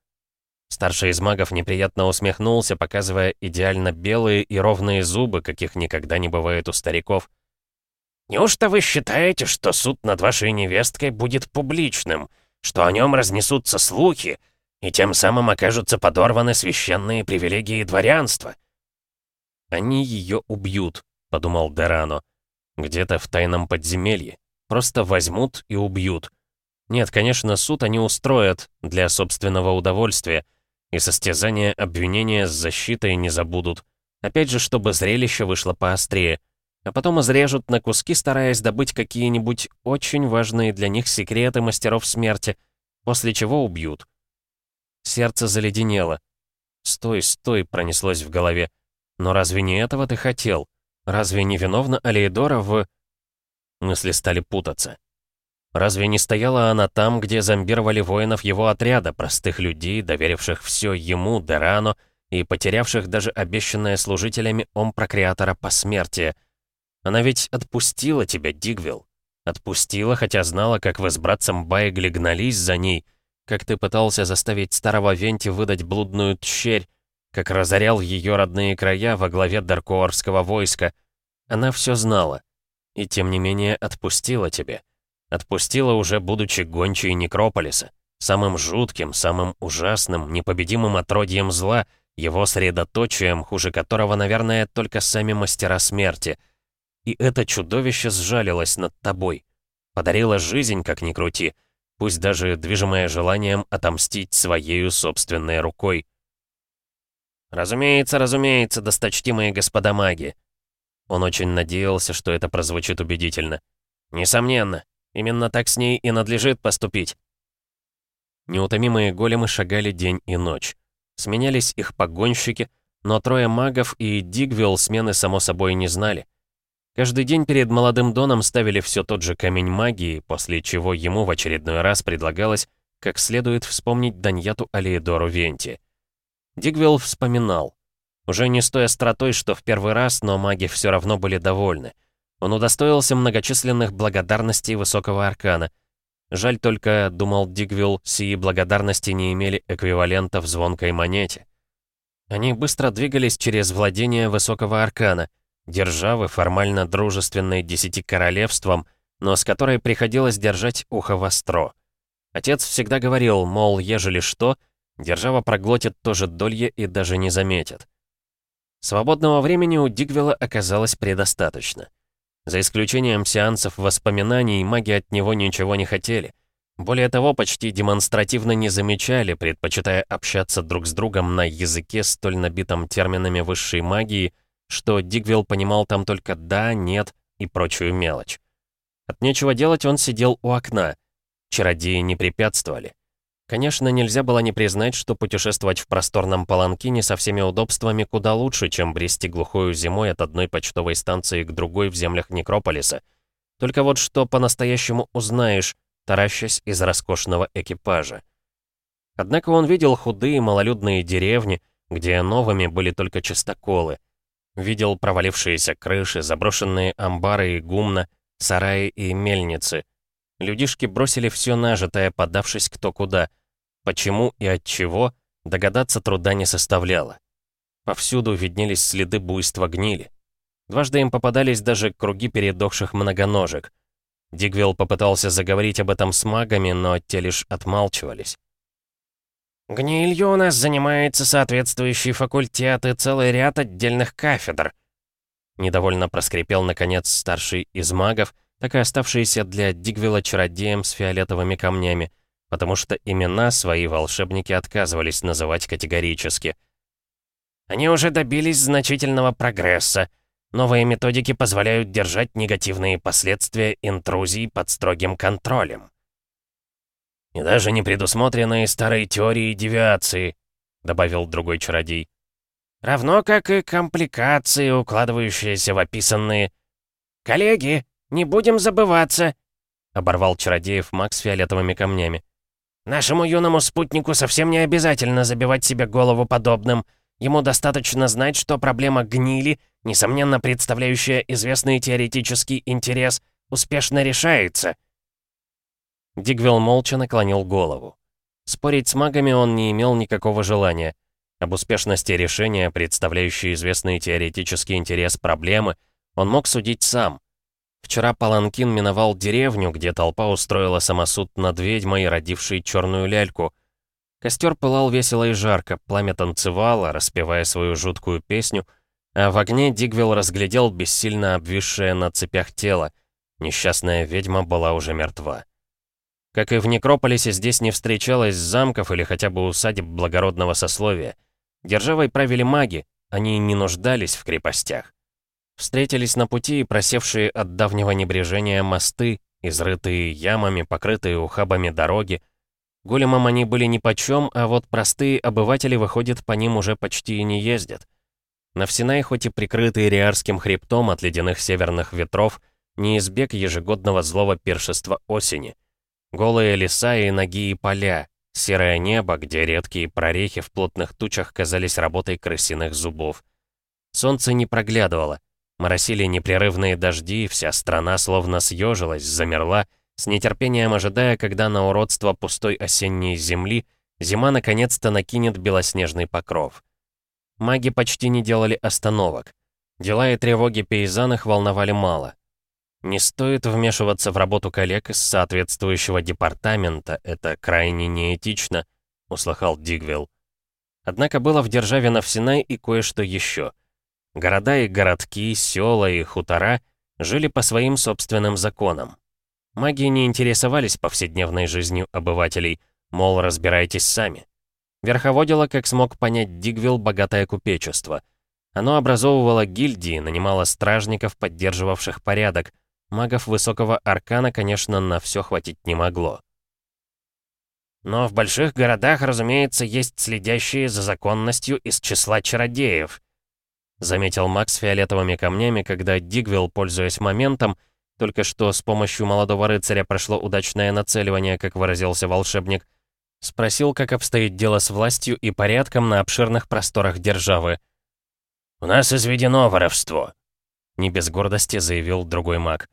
Старший из магов неприятно усмехнулся, показывая идеально белые и ровные зубы, каких никогда не бывает у стариков. «Неужто вы считаете, что суд над вашей невесткой будет публичным, что о нем разнесутся слухи, и тем самым окажутся подорваны священные привилегии дворянства?» «Они ее убьют», — подумал Дерано. «Где-то в тайном подземелье. Просто возьмут и убьют. Нет, конечно, суд они устроят для собственного удовольствия, и состязание обвинения с защитой не забудут. Опять же, чтобы зрелище вышло поострее. А потом изрежут на куски, стараясь добыть какие-нибудь очень важные для них секреты мастеров смерти, после чего убьют. Сердце заледенело. «Стой, стой!» — пронеслось в голове. «Но разве не этого ты хотел? Разве не виновна Алиедора в...» Мысли стали путаться. Разве не стояла она там, где зомбировали воинов его отряда, простых людей, доверивших все ему, Дерано, и потерявших даже обещанное служителями ом прокреатора посмертия? Она ведь отпустила тебя, Дигвилл. Отпустила, хотя знала, как вы с братцем Байгли гнались за ней, как ты пытался заставить старого Венти выдать блудную тщерь, как разорял ее родные края во главе Даркуорского войска. Она все знала. И тем не менее отпустила тебя. Отпустила уже, будучи гончей Некрополиса. Самым жутким, самым ужасным, непобедимым отродьем зла, его средоточием, хуже которого, наверное, только сами мастера смерти. И это чудовище сжалилось над тобой. Подарило жизнь, как ни крути, пусть даже движимое желанием отомстить своею собственной рукой. «Разумеется, разумеется, досточтимые господа маги». Он очень надеялся, что это прозвучит убедительно. «Несомненно, Именно так с ней и надлежит поступить. Неутомимые големы шагали день и ночь. Сменялись их погонщики, но трое магов и Дигвилл смены само собой не знали. Каждый день перед молодым Доном ставили все тот же камень магии, после чего ему в очередной раз предлагалось как следует вспомнить Даньяту Алиедору Венти. Дигвилл вспоминал. Уже не с той остротой, что в первый раз, но маги все равно были довольны. Он удостоился многочисленных благодарностей высокого аркана. Жаль только, думал Дигвилл, сии благодарности не имели эквивалента в звонкой монете. Они быстро двигались через владение высокого аркана, державы, формально дружественной десяти королевством, но с которой приходилось держать ухо востро. Отец всегда говорил, мол, ежели что, держава проглотит тоже долье и даже не заметит. Свободного времени у Дигвилла оказалось предостаточно. За исключением сеансов воспоминаний, маги от него ничего не хотели. Более того, почти демонстративно не замечали, предпочитая общаться друг с другом на языке, столь набитом терминами высшей магии, что Дигвилл понимал там только «да», «нет» и прочую мелочь. От нечего делать он сидел у окна. Чародеи не препятствовали. Конечно, нельзя было не признать, что путешествовать в просторном паланкине со всеми удобствами куда лучше, чем брести глухою зимой от одной почтовой станции к другой в землях Некрополиса. Только вот что по-настоящему узнаешь, таращась из роскошного экипажа. Однако он видел худые малолюдные деревни, где новыми были только чистоколы. Видел провалившиеся крыши, заброшенные амбары и гумна, сараи и мельницы — Людишки бросили все нажитое, подавшись кто куда. Почему и от чего, догадаться труда не составляло. Повсюду виднелись следы буйства гнили. Дважды им попадались даже круги передохших многоножек. Дигвилл попытался заговорить об этом с магами, но те лишь отмалчивались. «Гнилью у нас занимается соответствующий факультет и целый ряд отдельных кафедр», недовольно проскрипел, наконец, старший из магов, так и оставшиеся для Дигвилла чародеем с фиолетовыми камнями, потому что имена свои волшебники отказывались называть категорически. Они уже добились значительного прогресса. Новые методики позволяют держать негативные последствия интрузий под строгим контролем. «И даже не предусмотренные старые теории девиации», — добавил другой чародей. Равно как и компликации, укладывающиеся в описанные. «Коллеги, не будем забываться!» — оборвал чародеев Макс фиолетовыми камнями. «Нашему юному спутнику совсем не обязательно забивать себе голову подобным. Ему достаточно знать, что проблема гнили, несомненно представляющая известный теоретический интерес, успешно решается». Дигвилл молча наклонил голову. Спорить с магами он не имел никакого желания. Об успешности решения, представляющей известный теоретический интерес проблемы, он мог судить сам. Вчера Паланкин миновал деревню, где толпа устроила самосуд над ведьмой, родившей черную ляльку. Костер пылал весело и жарко, пламя танцевало, распевая свою жуткую песню, а в огне Дигвилл разглядел бессильно обвисшее на цепях тело. Несчастная ведьма была уже мертва. Как и в Некрополисе, здесь не встречалось замков или хотя бы усадеб благородного сословия. Державой правили маги, они не нуждались в крепостях. Встретились на пути просевшие от давнего небрежения мосты, изрытые ямами, покрытые ухабами дороги. Големам они были нипочем, а вот простые обыватели, выходят, по ним уже почти и не ездят. На Навсинай, хоть и прикрытый Риарским хребтом от ледяных северных ветров, не избег ежегодного злого пиршества осени — Голые леса и ноги и поля, серое небо, где редкие прорехи в плотных тучах казались работой крысиных зубов. Солнце не проглядывало, моросили непрерывные дожди, вся страна словно съежилась, замерла, с нетерпением ожидая, когда на уродство пустой осенней земли зима наконец-то накинет белоснежный покров. Маги почти не делали остановок. Дела и тревоги пейзан волновали мало. Не стоит вмешиваться в работу коллег из соответствующего департамента, это крайне неэтично, услыхал Дигвилл. Однако было в державе Навсинай и кое-что еще. Города и городки, села и хутора жили по своим собственным законам. Маги не интересовались повседневной жизнью обывателей, мол, разбирайтесь сами. Верховодило, как смог понять Дигвилл, богатое купечество. Оно образовывало гильдии, нанимало стражников, поддерживавших порядок, Магов высокого аркана, конечно, на все хватить не могло. Но в больших городах, разумеется, есть следящие за законностью из числа чародеев. Заметил Макс фиолетовыми камнями, когда Дигвилл, пользуясь моментом, только что с помощью молодого рыцаря прошло удачное нацеливание, как выразился волшебник, спросил, как обстоит дело с властью и порядком на обширных просторах державы. «У нас изведено воровство», — не без гордости заявил другой маг.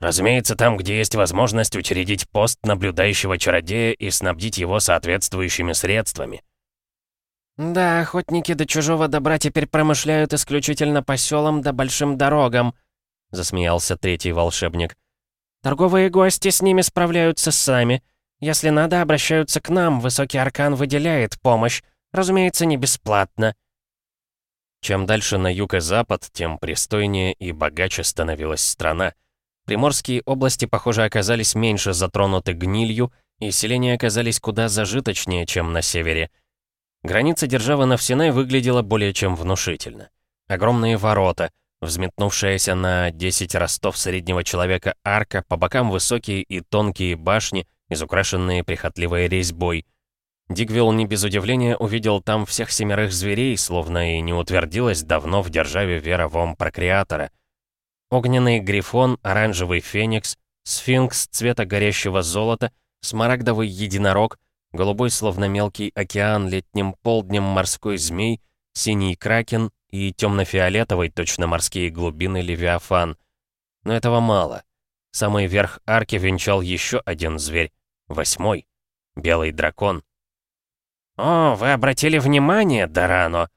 Разумеется, там, где есть возможность учредить пост наблюдающего чародея и снабдить его соответствующими средствами. «Да, охотники до чужого добра теперь промышляют исключительно по селам да большим дорогам», — засмеялся третий волшебник. «Торговые гости с ними справляются сами. Если надо, обращаются к нам, высокий аркан выделяет помощь, разумеется, не бесплатно». Чем дальше на юг и запад, тем пристойнее и богаче становилась страна. Приморские области, похоже, оказались меньше затронуты гнилью, и селения оказались куда зажиточнее, чем на севере. Граница державы Навсинай выглядела более чем внушительно. Огромные ворота, взметнувшаяся на 10 ростов среднего человека арка, по бокам высокие и тонкие башни, изукрашенные прихотливой резьбой. Дигвилл не без удивления увидел там всех семерых зверей, словно и не утвердилась давно в державе вера в ом прокреатора — Огненный грифон, оранжевый феникс, сфинкс цвета горящего золота, смарагдовый единорог, голубой словно мелкий океан летним полднем морской змей, синий кракен и темно-фиолетовый, точно морские глубины левиафан. Но этого мало. Самый верх арки венчал еще один зверь, восьмой, белый дракон. «О, вы обратили внимание, Дарано?»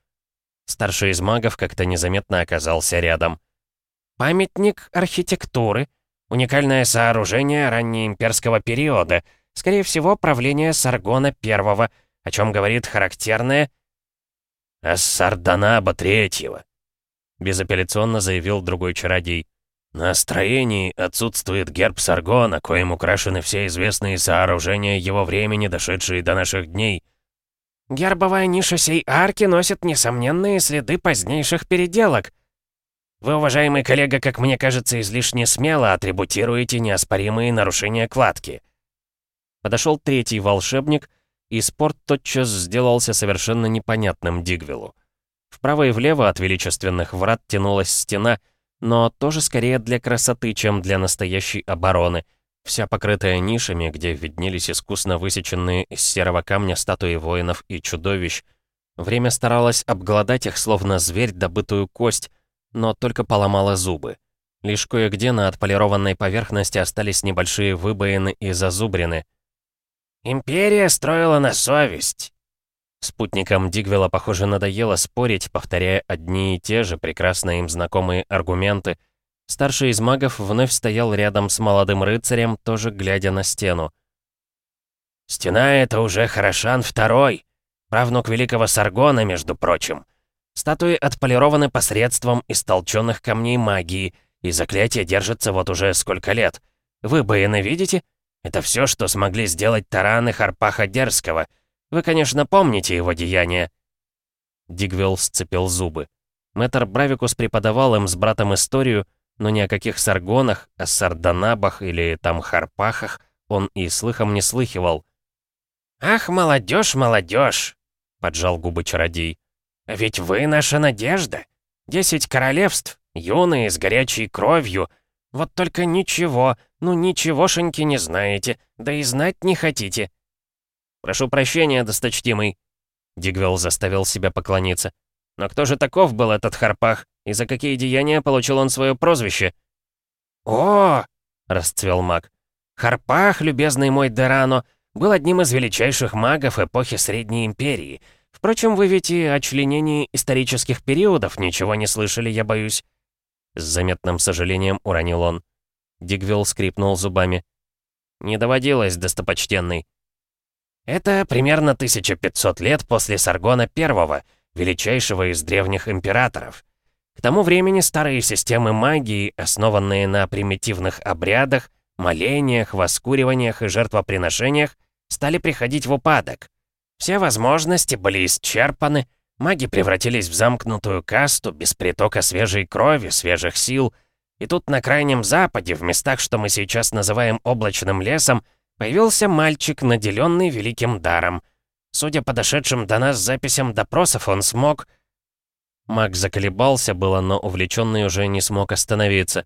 Старший из магов как-то незаметно оказался рядом. Памятник архитектуры. Уникальное сооружение раннеимперского периода. Скорее всего, правление Саргона I, о чем говорит характерное... «Ассарданаба Третьего», — безапелляционно заявил другой чародей. «На строении отсутствует герб Саргона, коим украшены все известные сооружения его времени, дошедшие до наших дней». «Гербовая ниша сей арки носит несомненные следы позднейших переделок», вы, уважаемый коллега, как мне кажется, излишне смело атрибутируете неоспоримые нарушения кладки. Подошел третий волшебник, и спорт тотчас сделался совершенно непонятным Дигвиллу. Вправо и влево от величественных врат тянулась стена, но тоже скорее для красоты, чем для настоящей обороны, вся покрытая нишами, где виднелись искусно высеченные из серого камня статуи воинов и чудовищ. Время старалось обглодать их, словно зверь, добытую кость, но только поломало зубы. Лишь кое-где на отполированной поверхности остались небольшие выбоины и зазубрины. «Империя строила на совесть», Спутникам Дигвела, похоже, надоело спорить, повторяя одни и те же прекрасно им знакомые аргументы. Старший из магов вновь стоял рядом с молодым рыцарем, тоже глядя на стену. «Стена — это уже Хорошан второй, правнук великого Саргона, между прочим. Статуи отполированы посредством истолченных камней магии, и заклятие держится вот уже сколько лет. Вы Бэйна видите? Это все, что смогли сделать тараны Харпаха Дерзкого — вы, конечно, помните его деяния». Дигвилл сцепил зубы. Мэтр Бравикус преподавал им с братом историю, но ни о каких саргонах, о сарданабах или там харпахах он и слыхом не слыхивал. «Ах, молодежь, молодежь!» — поджал губы чародей. «Ведь вы наша надежда. Десять королевств, юные, с горячей кровью. Вот только ничего, ну ничегошеньки не знаете, да и знать не хотите. «Прошу прощения, досточтимый». Дигвелл заставил себя поклониться. «Но кто же таков был этот Харпах, и за какие деяния получил он свое прозвище?» «О!» — расцвел маг. «Харпах, любезный мой Дерано, был одним из величайших магов эпохи Средней Империи. Впрочем, вы ведь и о членении исторических периодов ничего не слышали, я боюсь». С заметным сожалением уронил он. Дигвилл скрипнул зубами. «Не доводилось, достопочтенный. Это примерно 1500 лет после Саргона I, величайшего из древних императоров. К тому времени старые системы магии, основанные на примитивных обрядах, молениях, воскуриваниях и жертвоприношениях, стали приходить в упадок. Все возможности были исчерпаны, маги превратились в замкнутую касту без притока свежей крови, свежих сил. И тут на Крайнем Западе, в местах, что мы сейчас называем облачным лесом, Появился мальчик, наделенный великим даром. Судя по дошедшим до нас записям допросов, он смог... Маг заколебался было, но увлеченный уже не смог остановиться.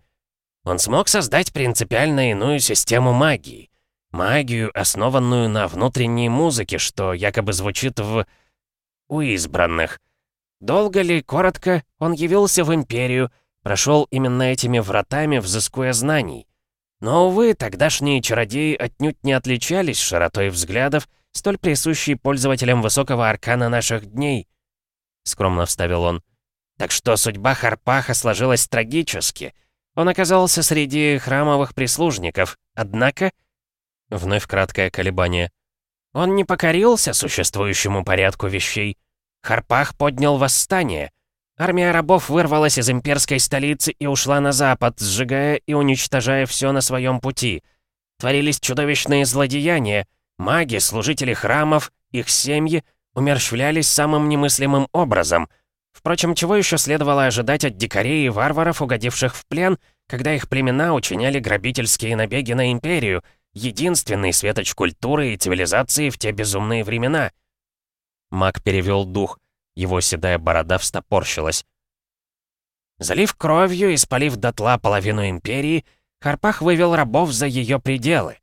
Он смог создать принципиально иную систему магии. Магию, основанную на внутренней музыке, что якобы звучит в... у избранных. Долго ли, коротко, он явился в Империю, прошел именно этими вратами, взыскуя знаний. Но, увы, тогдашние чародеи отнюдь не отличались широтой взглядов, столь присущей пользователям высокого аркана наших дней. Скромно вставил он. Так что судьба Харпаха сложилась трагически. Он оказался среди храмовых прислужников, однако... Вновь краткое колебание. Он не покорился существующему порядку вещей. Харпах поднял восстание — Армия рабов вырвалась из имперской столицы и ушла на запад, сжигая и уничтожая все на своем пути. Творились чудовищные злодеяния. Маги, служители храмов, их семьи умерщвлялись самым немыслимым образом. Впрочем, чего еще следовало ожидать от дикарей и варваров, угодивших в плен, когда их племена учиняли грабительские набеги на империю, единственный светоч культуры и цивилизации в те безумные времена? Маг перевел дух — его седая борода встопорщилась. Залив кровью и спалив дотла половину Империи, Харпах вывел рабов за ее пределы.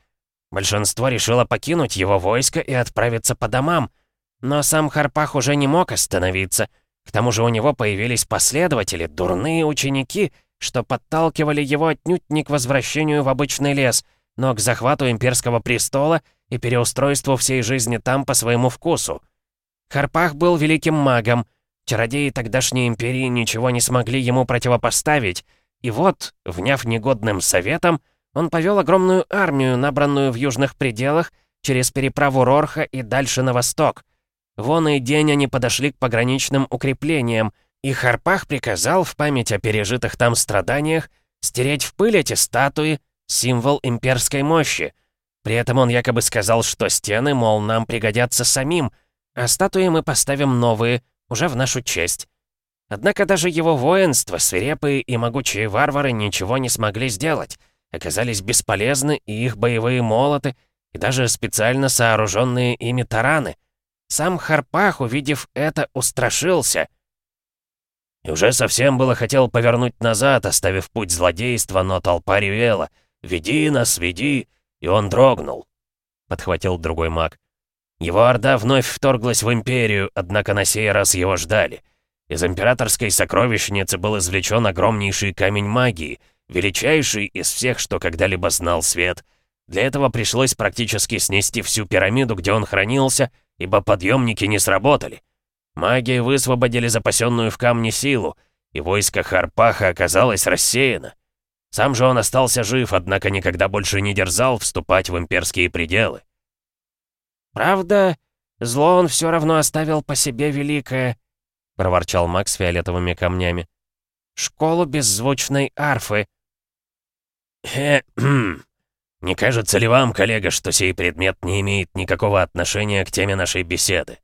Большинство решило покинуть его войско и отправиться по домам, но сам Харпах уже не мог остановиться. К тому же у него появились последователи, дурные ученики, что подталкивали его отнюдь не к возвращению в обычный лес, но к захвату имперского престола и переустройству всей жизни там по своему вкусу. Харпах был великим магом. Чародеи тогдашней империи ничего не смогли ему противопоставить. И вот, вняв негодным советом, он повел огромную армию, набранную в южных пределах, через переправу Рорха и дальше на восток. Вон и день они подошли к пограничным укреплениям, и Харпах приказал в память о пережитых там страданиях стереть в пыль эти статуи, символ имперской мощи. При этом он якобы сказал, что стены, мол, нам пригодятся самим — а статуи мы поставим новые, уже в нашу честь. Однако даже его воинство, свирепые и могучие варвары ничего не смогли сделать, оказались бесполезны и их боевые молоты, и даже специально сооруженные ими тараны. Сам Харпах, увидев это, устрашился. И уже совсем было хотел повернуть назад, оставив путь злодейства, но толпа ревела. «Веди нас, веди!» И он дрогнул. Подхватил другой маг. Его орда вновь вторглась в Империю, однако на сей раз его ждали. Из императорской сокровищницы был извлечен огромнейший камень магии, величайший из всех, что когда-либо знал свет. Для этого пришлось практически снести всю пирамиду, где он хранился, ибо подъемники не сработали. Маги высвободили запасенную в камне силу, и войско Харпаха оказалось рассеяно. Сам же он остался жив, однако никогда больше не дерзал вступать в имперские пределы. «Правда, зло он все равно оставил по себе великое», — проворчал Макс фиолетовыми камнями. «Школу беззвучной арфы». «Э, не кажется ли вам, коллега, что сей предмет не имеет никакого отношения к теме нашей беседы?»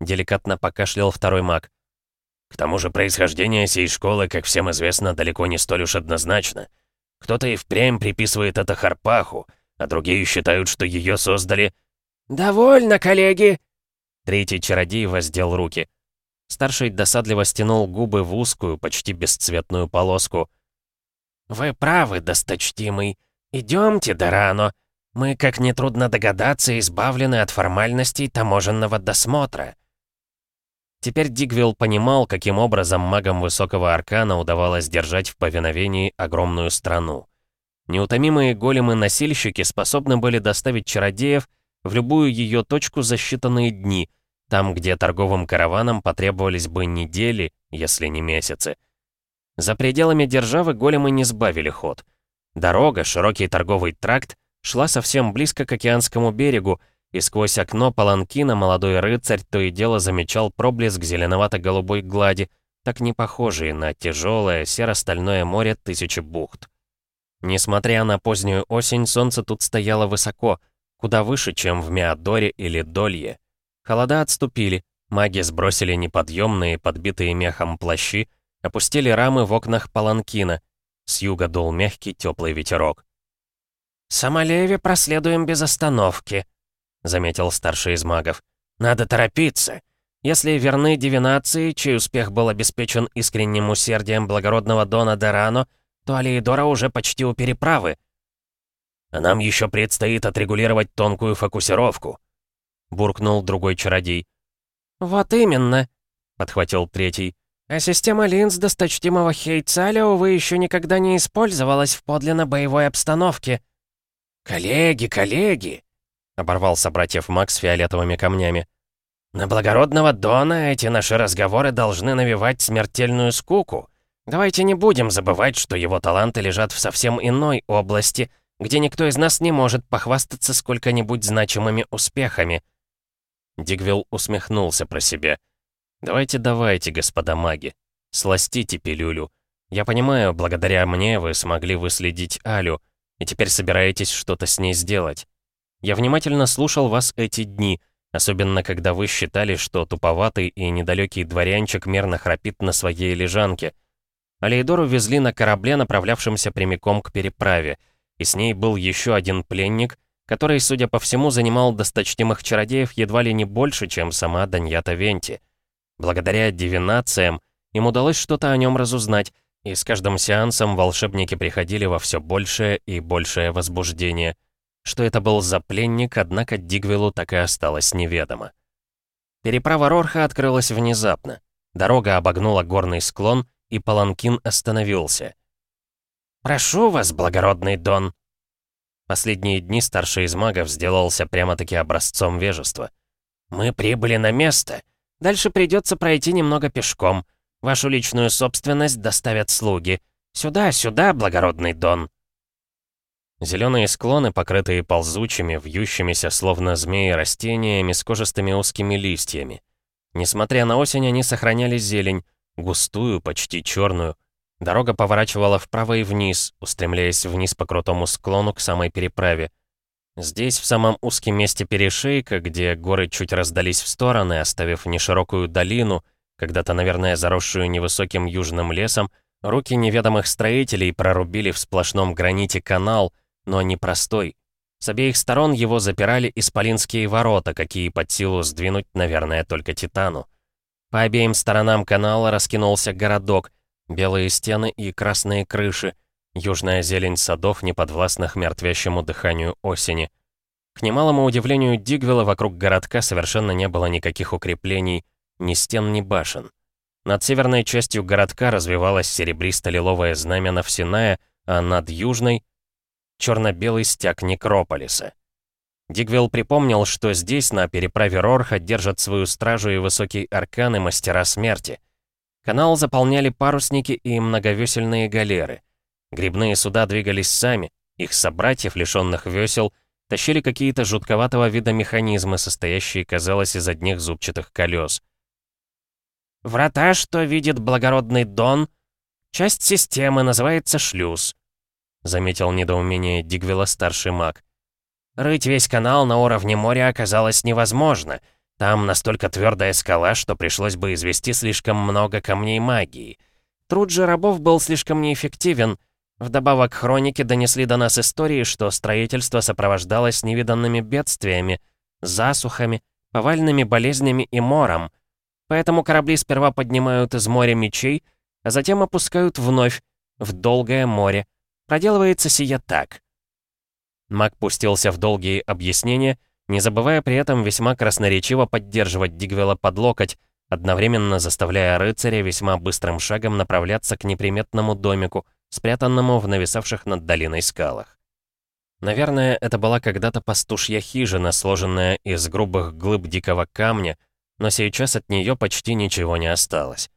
Деликатно покашлял второй маг. К тому же происхождение сей школы, как всем известно, далеко не столь уж однозначно. Кто-то и впрямь приписывает это Харпаху, а другие считают, что ее создали... «Довольно, коллеги!» Третий чародей воздел руки. Старший досадливо стянул губы в узкую, почти бесцветную полоску. «Вы правы, досточтимый. Идемте, Дорано. Мы, как нетрудно догадаться, избавлены от формальностей таможенного досмотра». Теперь Дигвилл понимал, каким образом магам высокого аркана удавалось держать в повиновении огромную страну. Неутомимые големы-носильщики способны были доставить чародеев в любую ее точку за считанные дни, там, где торговым караванам потребовались бы недели, если не месяцы. За пределами державы големы не сбавили ход. Дорога, широкий торговый тракт, шла совсем близко к океанскому берегу, и сквозь окно паланкина молодой рыцарь то и дело замечал проблеск зеленовато-голубой глади, так не похожий на тяжелое серо-стальное море тысячи бухт. Несмотря на позднюю осень, солнце тут стояло высоко, куда выше, чем в Меадоре или Долье. Холода отступили, маги сбросили неподъемные, подбитые мехом плащи, опустили рамы в окнах паланкина. С юга дул мягкий теплый ветерок. «Самолеве проследуем без остановки», заметил старший из магов. «Надо торопиться. Если верны дивинации, чей успех был обеспечен искренним усердием благородного Дона Дерано, то Алиедора уже почти у переправы». «А нам еще предстоит отрегулировать тонкую фокусировку», — буркнул другой чародей. «Вот именно», — подхватил третий. «А система линз досточтимого Хейцаля, увы, еще никогда не использовалась в подлинно боевой обстановке». «Коллеги, коллеги!» — оборвал собратьев Макс фиолетовыми камнями. «На благородного Дона эти наши разговоры должны навевать смертельную скуку. Давайте не будем забывать, что его таланты лежат в совсем иной области, где никто из нас не может похвастаться сколько-нибудь значимыми успехами». Дигвилл усмехнулся про себя. «Давайте, давайте, господа маги, сластите пилюлю. Я понимаю, благодаря мне вы смогли выследить Алю, и теперь собираетесь что-то с ней сделать. Я внимательно слушал вас эти дни, особенно когда вы считали, что туповатый и недалекий дворянчик мерно храпит на своей лежанке. Алейдору везли на корабле, направлявшемся прямиком к переправе, и с ней был еще один пленник, который, судя по всему, занимал досточтимых чародеев едва ли не больше, чем сама Даньята Венти. Благодаря дивинациям им удалось что-то о нем разузнать, и с каждым сеансом волшебники приходили во все большее и большее возбуждение. Что это был за пленник, однако Дигвиллу так и осталось неведомо. Переправа Рорха открылась внезапно. Дорога обогнула горный склон, и Паланкин остановился. «Прошу вас, благородный Дон!» Последние дни старший из магов сделался прямо-таки образцом вежества. «Мы прибыли на место. Дальше придется пройти немного пешком. Вашу личную собственность доставят слуги. Сюда, сюда, благородный Дон!» Зеленые склоны, покрытые ползучими, вьющимися, словно змеи, растениями с кожистыми узкими листьями. Несмотря на осень, они сохраняли зелень, густую, почти черную. Дорога поворачивала вправо и вниз, устремляясь вниз по крутому склону к самой переправе. Здесь, в самом узком месте перешейка, где горы чуть раздались в стороны, оставив неширокую долину, когда-то, наверное, заросшую невысоким южным лесом, руки неведомых строителей прорубили в сплошном граните канал — но не простой. С обеих сторон его запирали исполинские ворота, какие под силу сдвинуть, наверное, только Титану. По обеим сторонам канала раскинулся городок, белые стены и красные крыши, южная зелень садов, неподвластных мертвящему дыханию осени. К немалому удивлению Дигвилла вокруг городка совершенно не было никаких укреплений, ни стен, ни башен. Над северной частью городка развивалось серебристо-лиловое знамя Навсиная, а над южной — черно-белый стяг Некрополиса. Дигвилл припомнил, что здесь, на переправе Рорха, держат свою стражу и высокий аркан и мастера смерти. Канал заполняли парусники и многовесельные галеры. Грибные суда двигались сами, их собратьев, лишенных весел, тащили какие-то жутковатого вида механизмы, состоящие, казалось, из одних зубчатых колес. «Врата, что видит благородный Дон, часть системы называется шлюз», заметил недоумение Дигвилла старший маг. «Рыть весь канал на уровне моря оказалось невозможно. Там настолько твердая скала, что пришлось бы извести слишком много камней магии. Труд же рабов был слишком неэффективен. Вдобавок, хроники донесли до нас истории, что строительство сопровождалось невиданными бедствиями, засухами, повальными болезнями и мором — Поэтому корабли сперва поднимают из моря мечей, а затем опускают вновь, в долгое море. Проделывается сия так. Маг пустился в долгие объяснения, не забывая при этом весьма красноречиво поддерживать Дигвела под локоть, одновременно заставляя рыцаря весьма быстрым шагом направляться к неприметному домику, спрятанному в нависавших над долиной скалах. Наверное, это была когда-то пастушья хижина, сложенная из грубых глыб дикого камня, но сейчас от нее почти ничего не осталось.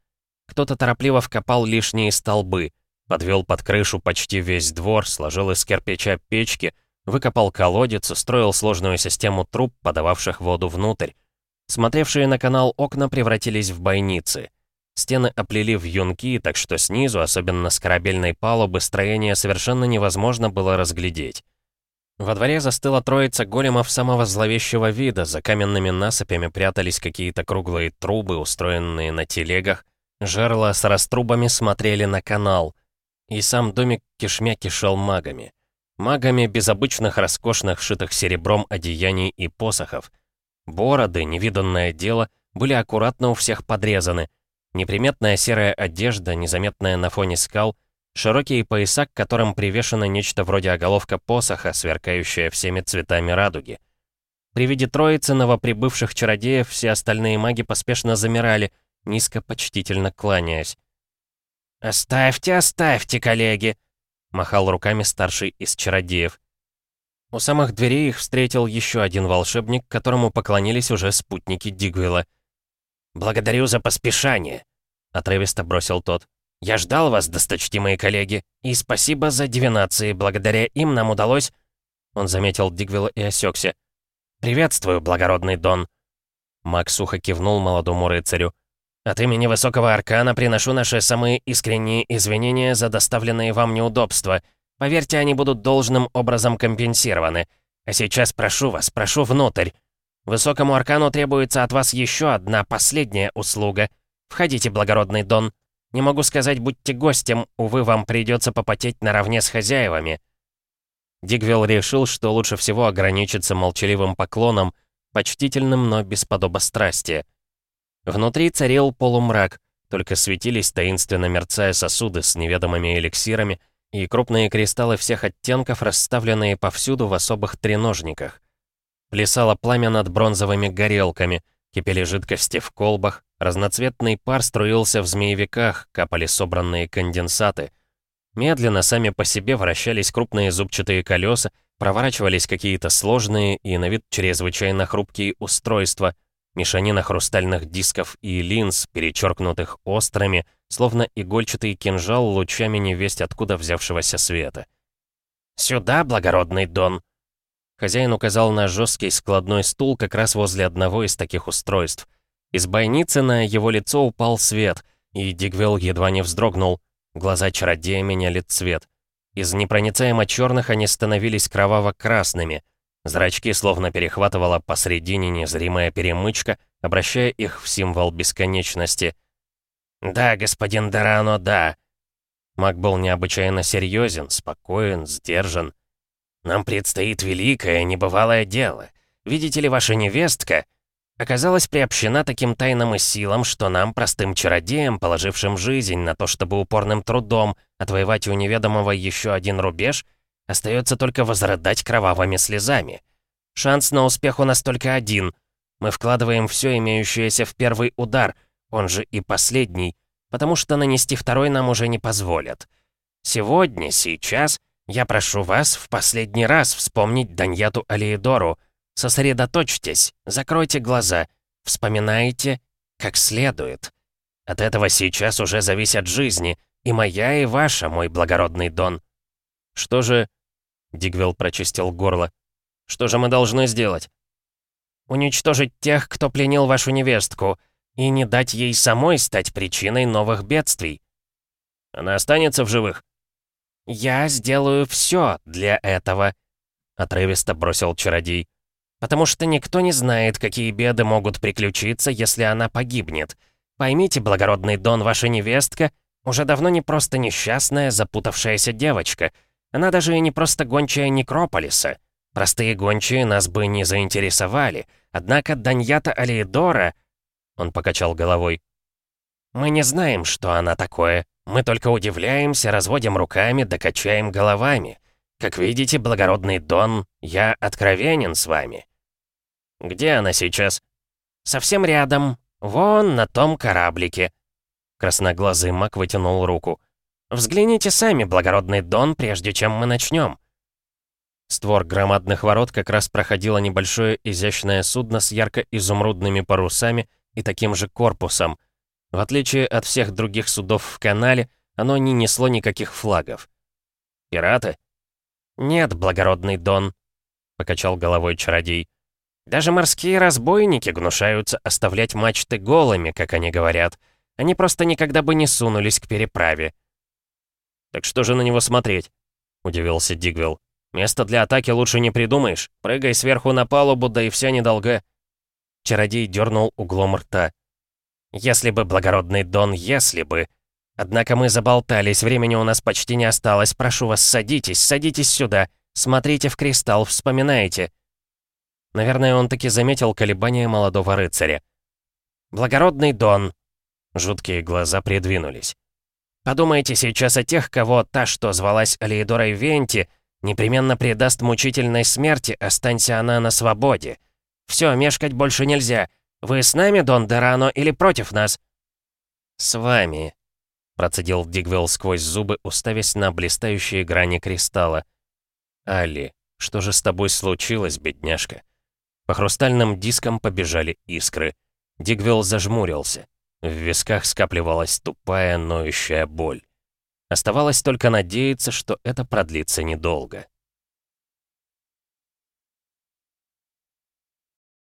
Кто-то торопливо вкопал лишние столбы, подвел под крышу почти весь двор, сложил из кирпича печки, выкопал колодец, устроил сложную систему труб, подававших воду внутрь. Смотревшие на канал окна превратились в бойницы. Стены оплели в юнки, так что снизу, особенно с корабельной палубы, строение совершенно невозможно было разглядеть. Во дворе застыла троица големов самого зловещего вида, за каменными насыпями прятались какие-то круглые трубы, устроенные на телегах, жерла с раструбами смотрели на канал, и сам домик кишмя кишел магами. Магами без обычных роскошных, шитых серебром одеяний и посохов. Бороды, невиданное дело, были аккуратно у всех подрезаны. Неприметная серая одежда, незаметная на фоне скал — Широкие пояса, к которым привешено нечто вроде оголовка посоха, сверкающая всеми цветами радуги. При виде троицы новоприбывших чародеев все остальные маги поспешно замирали, низко почтительно кланяясь. «Оставьте, оставьте, коллеги!» — махал руками старший из чародеев. У самых дверей их встретил еще один волшебник, которому поклонились уже спутники Дигвилла. «Благодарю за поспешание», — отрывисто бросил тот. Я ждал вас, досточтимые коллеги, и спасибо за дивинации, благодаря им нам удалось...» Он заметил Дигвилла и осекся. «Приветствую, благородный Дон!» Мак сухо кивнул молодому рыцарю. «От имени Высокого Аркана приношу наши самые искренние извинения за доставленные вам неудобства. Поверьте, они будут должным образом компенсированы. А сейчас прошу вас, прошу внутрь. Высокому Аркану требуется от вас еще одна последняя услуга. Входите, благородный Дон!» Не могу сказать, будьте гостем, увы, вам придется попотеть наравне с хозяевами». Дигвилл решил, что лучше всего ограничиться молчаливым поклоном, почтительным, но без подобострастия. Внутри царил полумрак, только светились таинственно мерцая сосуды с неведомыми эликсирами и крупные кристаллы всех оттенков, расставленные повсюду в особых треножниках. Плясало пламя над бронзовыми горелками, кипели жидкости в колбах, Разноцветный пар струился в змеевиках, капали собранные конденсаты. Медленно сами по себе вращались крупные зубчатые колеса, проворачивались какие-то сложные и на вид чрезвычайно хрупкие устройства, мешанина хрустальных дисков и линз, перечеркнутых острыми, словно игольчатый кинжал лучами невесть откуда взявшегося света. «Сюда, благородный Дон!» Хозяин указал на жесткий складной стул как раз возле одного из таких устройств. Из бойницы на его лицо упал свет, и Дигвелл едва не вздрогнул. Глаза чародея меняли цвет. Из непроницаемо черных они становились кроваво-красными. Зрачки словно перехватывала посредине незримая перемычка, обращая их в символ бесконечности. «Да, господин Дорано, да». Маг был необычайно серьезен, спокоен, сдержан. «Нам предстоит великое, небывалое дело. Видите ли, ваша невестка...» оказалась приобщена таким тайным и силам, что нам, простым чародеям, положившим жизнь на то, чтобы упорным трудом отвоевать у неведомого еще один рубеж, остается только возрыдать кровавыми слезами. Шанс на успех у нас только один. Мы вкладываем все имеющееся в первый удар, он же и последний, потому что нанести второй нам уже не позволят. Сегодня, сейчас, я прошу вас в последний раз вспомнить Даньяту Алиедору, Сосредоточьтесь, закройте глаза, вспоминайте как следует. От этого сейчас уже зависят жизни, и моя, и ваша, мой благородный Дон. Что же... Дигвилл прочистил горло. Что же мы должны сделать? Уничтожить тех, кто пленил вашу невестку, и не дать ей самой стать причиной новых бедствий. Она останется в живых? Я сделаю все для этого, отрывисто бросил чародей. Потому что никто не знает, какие беды могут приключиться, если она погибнет. Поймите, благородный Дон, ваша невестка уже давно не просто несчастная, запутавшаяся девочка. Она даже и не просто гончая Некрополиса. Простые гончие нас бы не заинтересовали. Однако Даньята Алиедора... Он покачал головой. Мы не знаем, что она такое. Мы только удивляемся, разводим руками, докачаем головами. Как видите, благородный Дон, я откровенен с вами. Где она сейчас? Совсем рядом. Вон на том кораблике. Красноглазый маг вытянул руку. «Взгляните сами, благородный Дон, прежде чем мы начнем. Створ громадных ворот как раз проходило небольшое изящное судно с ярко-изумрудными парусами и таким же корпусом. В отличие от всех других судов в канале, оно не несло никаких флагов. «Пираты?» «Нет, благородный Дон», — покачал головой чародей. «Даже морские разбойники гнушаются оставлять мачты голыми, как они говорят. Они просто никогда бы не сунулись к переправе». «Так что же на него смотреть?» — удивился Дигвилл. «Место для атаки лучше не придумаешь. Прыгай сверху на палубу, да и вся недолга». Чародей дернул углом рта. «Если бы, благородный Дон, если бы...» Однако мы заболтались, времени у нас почти не осталось. Прошу вас, садитесь, садитесь сюда. Смотрите в кристалл, вспоминайте». Наверное, он таки заметил колебания молодого рыцаря. «Благородный Дон!» Жуткие глаза придвинулись. «Подумайте сейчас о тех, кого та, что звалась Алиедорой Венти, непременно предаст мучительной смерти, останься она на свободе. Все, мешкать больше нельзя. Вы с нами, Дон Дерано, или против нас?» «С вами», Процедил Дигвелл сквозь зубы, уставясь на блистающие грани кристалла. «Али, что же с тобой случилось, бедняжка?» По хрустальным дискам побежали искры. Дигвелл зажмурился. В висках скапливалась тупая, ноющая боль. Оставалось только надеяться, что это продлится недолго.